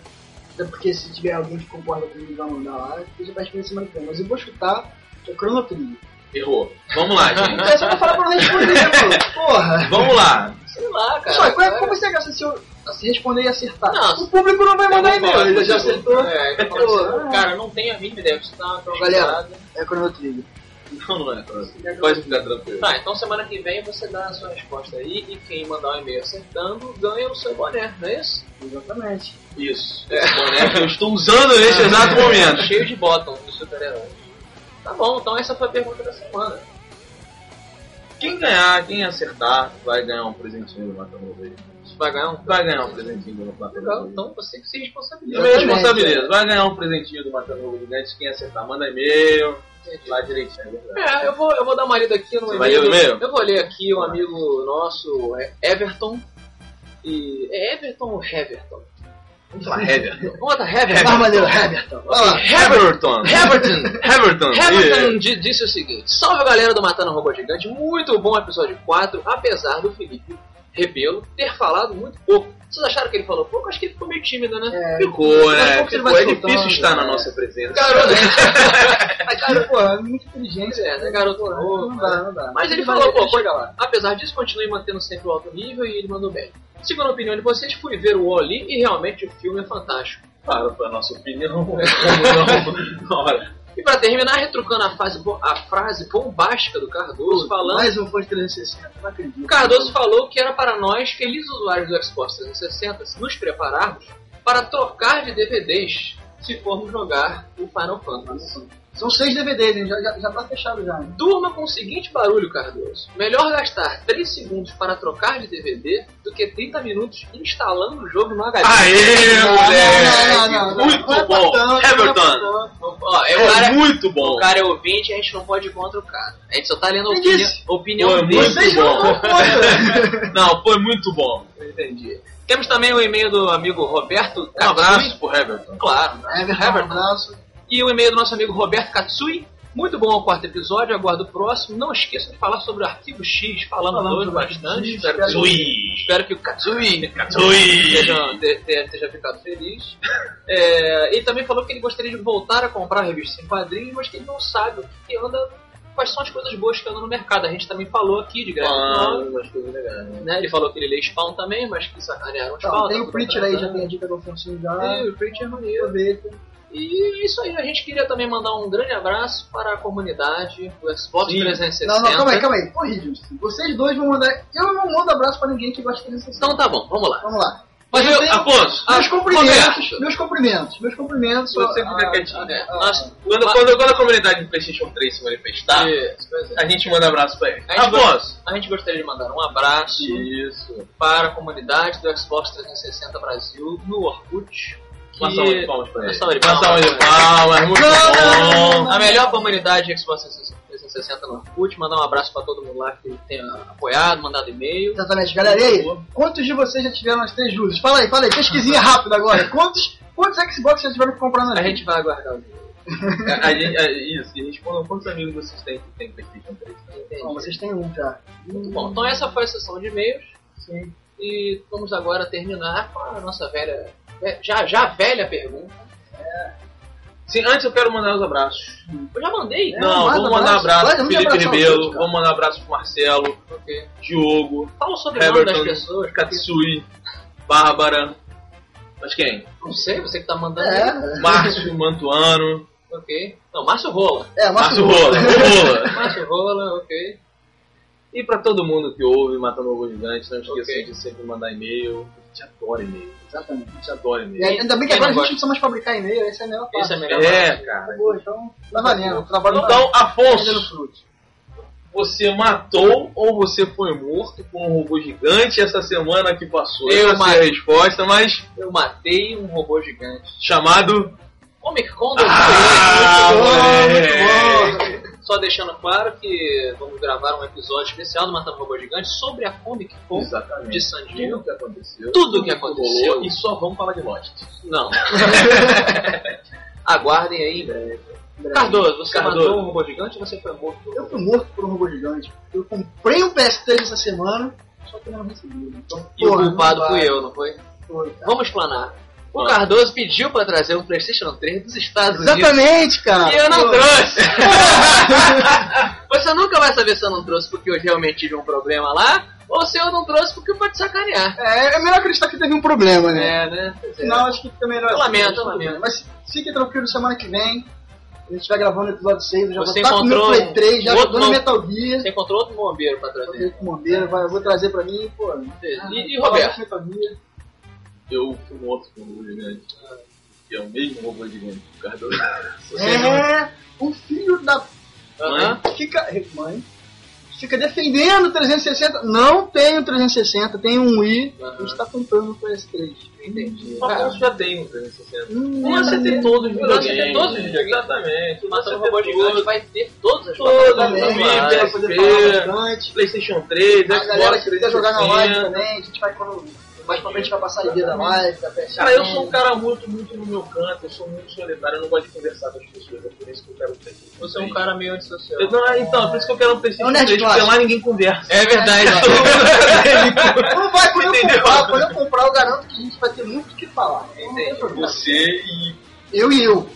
Até porque se tiver alguém que concorda comigo, vai mandar lá. Eu vai responder semana que vem. Mas eu vou chutar que é Chrono Trigger. Errou. Vamos lá, gente. É só pra falar pra não responder, pô. Porra. Vamos lá. sei lá, cara. Só, qual é, como você acha se eu se responder e acertar? Não, o público não vai mandar e-mail, ele já acertou. É, então, cara, não tenho a mínima ideia. Você tá uma Galera. É Chrono Trigger. Não, não é. Pode ficar tranquilo. Tá, então semana que vem você dá a sua resposta aí e quem mandar um e-mail acertando ganha o seu boné, não é isso? Exatamente. Isso. Esse boné que eu estou usando neste exato momento. Cheio de bottom do super-herói. Tá bom, então essa foi a pergunta da semana. Quem ganhar, quem acertar, vai ganhar um presentinho do Matando. Você vai ganhar um Vai ganhar um presentinho do Matando Rei. então você que se Eu responsabiliza. me responsabilizo. Vai ganhar um presentinho do Matando Gigante. Quem acertar, manda e-mail. Lá direitinho, é. É, eu vou, eu vou dar uma lida aqui no e-mail. Eu vou ler aqui um amigo nosso, é Everton. E. É Everton ou Heverton? Vamos falar Heverton. Vamos botar Heverton. Mais maneiro. Heverton. Heverton. Heverton. Hamilton di- disse o seguinte: Salve galera do Matando Robô Gigante, muito bom episódio 4, apesar do Felipe Rebelo ter falado muito pouco. Vocês acharam que ele falou pouco? Acho que ele ficou meio tímido, né? É, Ficou, né? Ficou. É difícil soltando, estar na né? nossa presença. Garoto, Mas, cara, pô, é muito inteligente. é, né, garoto Pô, novo. não dá, não dá. Mas ele falou, pô, vai chegar lá. apesar disso, continue mantendo sempre o alto nível e ele mandou bem. Segundo a opinião de vocês, fui ver o Wall-E e realmente o filme é fantástico. Claro, foi a nossa opinião. Como não? Ora, E pra terminar, retrucando a, fase a frase bombástica do Cardoso, falando Mais um de 360, não acredito. O Cardoso falou que era para nós, felizes usuários do Xbox 360, nos prepararmos para trocar de DVDs se formos jogar o Final Fantasy. São seis DVDs, hein? Já, já, já tá fechado já. hein? Durma com o seguinte barulho, Cardoso. Melhor gastar 3 segundos para trocar de DVD do que 30 minutos instalando o jogo no HD. Aê, Não, moleque! não, não, não, Muito é bom! é Everton! Ó, é, o, É cara, muito o bom! cara é ouvinte, a gente não pode ir contra o cara. A gente só tá lendo a Quem opinião, disse? opinião Foi dele. muito bom. Não, foi muito bom. Entendi. Temos também o e-mail do amigo Roberto Um abraço pro Everton. Claro. Everton, um abraço. E o e-mail do nosso amigo Roberto Katsui. Muito bom o quarto episódio, aguardo o próximo. Não esqueça de falar sobre o arquivo X, falamos Falamos hoje bastante. Espero, que, Katsui. espero que o Katsui, Katsui. Te- tenha- tenha ficado feliz. É, ele também falou que ele gostaria de voltar a comprar a revista em quadrinhos, mas que ele não sabe o que anda, quais são as coisas boas que andam no mercado. A gente também falou aqui de greve Ah, coisas legais. né? Ele falou que ele lê Spawn também, mas que sacanearam o Spawn. tem tá o tudo Preacher aí, já tem a dica do Alfonso já. E o Preacher é maneiro. Aproveita. E é isso aí, a gente queria também mandar um grande abraço para a comunidade do Xbox Sim. 360. Não, não, calma aí, calma aí. Corrige. Vocês dois vão mandar. Eu não mando abraço pra ninguém que gosta de 360. Então tá bom, vamos lá. Vamos lá. Mas eu, Afonso, Meus Ah, cumprimentos, meus cumprimentos, meus cumprimentos. Você fica quietinho. a- É, a- nós- Quando, quando, quando a comunidade do PlayStation 3 se manifestar, Isso, é. a gente manda abraço pra ele. A Afonso! a gente gostaria de mandar um abraço Isso. para a comunidade do Xbox 360 Brasil no Orkut. Uma salva de palmas pra ele. Uma salva de Uma salva de palmas, muito bom. A melhor comunidade Xbox 360 no Orkut. Mandar um abraço para todo mundo lá que tenha apoiado, mandado e-mail. Exatamente, galera. E aí, quantos de vocês já tiveram as três luzes? Fala aí, fala aí, pesquisinha rápida agora. Quantos, quantos Xbox já tiveram que comprar na A gente vai aguardar o vídeo. A gente, a- isso, e respondam quantos amigos vocês têm que tem PlayStation 3. Bom, vocês têm um já. Muito bom. Então essa foi a sessão de e-mails. E vamos agora terminar com a nossa velha. Já, já velha pergunta. Sim, antes eu quero mandar os abraços. Eu já mandei. É, Não, manda vamos mandar um abraço. pro Felipe cara. vamos mandar um abraço pro Marcelo, Ok. Diogo, Fala sobre o nome das Everton, pessoas. Katsui, Bárbara. Mas quem? Não sei, você que tá mandando. aí. É, Márcio Mantuano. Ok. Não, Márcio Rola. é, Márcio Márcio Rola. Rola. Márcio Rola, ok. E pra todo mundo que ouve Matando Robô Gigante, não esqueça Ok. de sempre mandar e-mail. A gente adora e-mail. Exatamente. A gente adora E e-mail. ainda bem que Quem agora a gente não precisa mais fabricar e-mail, essa é a melhor parte. Esse é a melhor É, parte. cara. Boa, então tá valendo. O trabalho Então, tá Afonso, você matou ou você foi morto por um robô gigante essa semana que passou? Eu Eu não sei a matei. resposta, mas Eu matei um robô gigante. chamado... Comic Con Ah, 2008. moleque. Só deixando claro que vamos gravar um episódio especial do Matando Robô Gigante sobre a Comic Con Exatamente. de San Diego. Tudo que aconteceu. Tudo que aconteceu. rolou, E só vamos falar de Lost. Não. Aguardem aí breve. Cardoso, você Cardoso. matou um robô gigante ou você foi morto? por um Eu fui morto por um robô gigante. Eu comprei um PS3 essa semana, só que não recebi. Então, E o porra, culpado não fui eu, não foi? Foi. Vamos explanar. O. Cardoso pediu pra trazer um PlayStation 3 dos Estados Unidos. Exatamente, cara. E eu não Pô. trouxe. Você nunca vai saber se eu não trouxe porque eu realmente tive um problema lá, ou se eu não trouxe porque te sacanear. É, é melhor acreditar que teve um problema, né? É, né? É. Não, acho que fica melhor. Eu lamento, assim, eu lamento. Mas fique tranquilo, semana que vem. A gente vai gravando o episódio 6. Eu já Você vou estar com o meu encontrou Play 3, já outro não- Metal Gear. Você encontrou outro bombeiro pra trazer. tenho com o bombeiro, vai, eu vou trazer pra mim, pô. E, e falar Roberto? de Metal Gear. Eu por um robô gigante. Que é o mesmo robô gigante do Cardoso. É, o filho da Aham. fica. Mãe. Fica defendendo o 360. Não tem o 360, tem um Wii. Aham. A gente tá comprando o PS3. Entendi. O Afonso já tem um 360. Hum, Você tem todos os Você tem videogames. todos os videogames. Exatamente. Matando o robô tem gigante todos. vai ter todas as Todas, plataformas também, Wii, online. vai poder PSP, bastante. Playstation 3, A galera Xbox que quiser jogar na live 360. também, a gente vai quando. Mais pra frente vai passar a ideia da live, da PS. Cara, eu sou um cara muito, muito no meu canto, eu sou muito solitário, eu não gosto de conversar com as pessoas, é por isso que eu quero PlayStation. Você é um cara meio antissocial. Eu- não, então, é por isso que eu quero um PlayStation É um nerd 3, porque lá ninguém conversa. É verdade. Não vai, quando eu comprar, quando eu comprar, eu garanto que a gente vai ter muito o que falar. Você e. Eu e eu.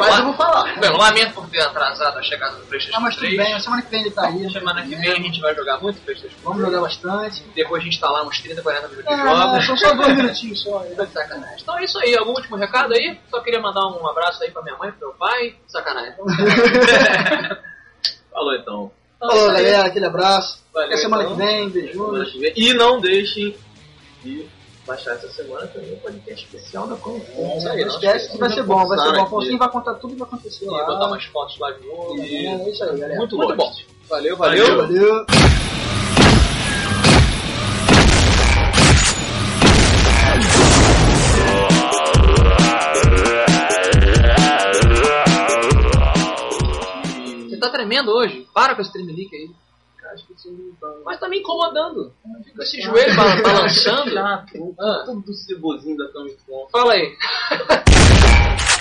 Mas eu vou falar. Bem, lamento por ter atrasado a chegada do PlayStation Ah, mas tudo 3. bem, a semana que vem ele tá aí. Semana que vem a gente vai jogar muito PlayStation 3. Vamos jogar bastante. Depois a gente tá lá uns 30, 40 minutos de É, não, jogos. são só dois minutinhos só. De sacanagem. Então é isso aí, algum último recado aí? Só queria mandar um abraço aí pra minha mãe, pro meu pai. Sacanagem. Falou então. Então, Falou, é isso aí. galera, aquele abraço. Valeu, Até semana então. que vem, beijos. E não deixem de baixar essa semana também um podcast especial da Comic Con. Isso aí, Não esquece que vai ser bom, vai ser bom. O Afonso vai contar tudo o que vai acontecer E lá. botar umas fotos lá de novo. É isso aí, galera. Muito, Muito bom. Valeu. valeu. Valeu. Você tá tremendo hoje? Para com esse tremelique aí. Mas tá me incomodando. Fica esse joelho ba- balançando. Chato. Ah. Tudo cebozinho da Comic Con. Fala aí.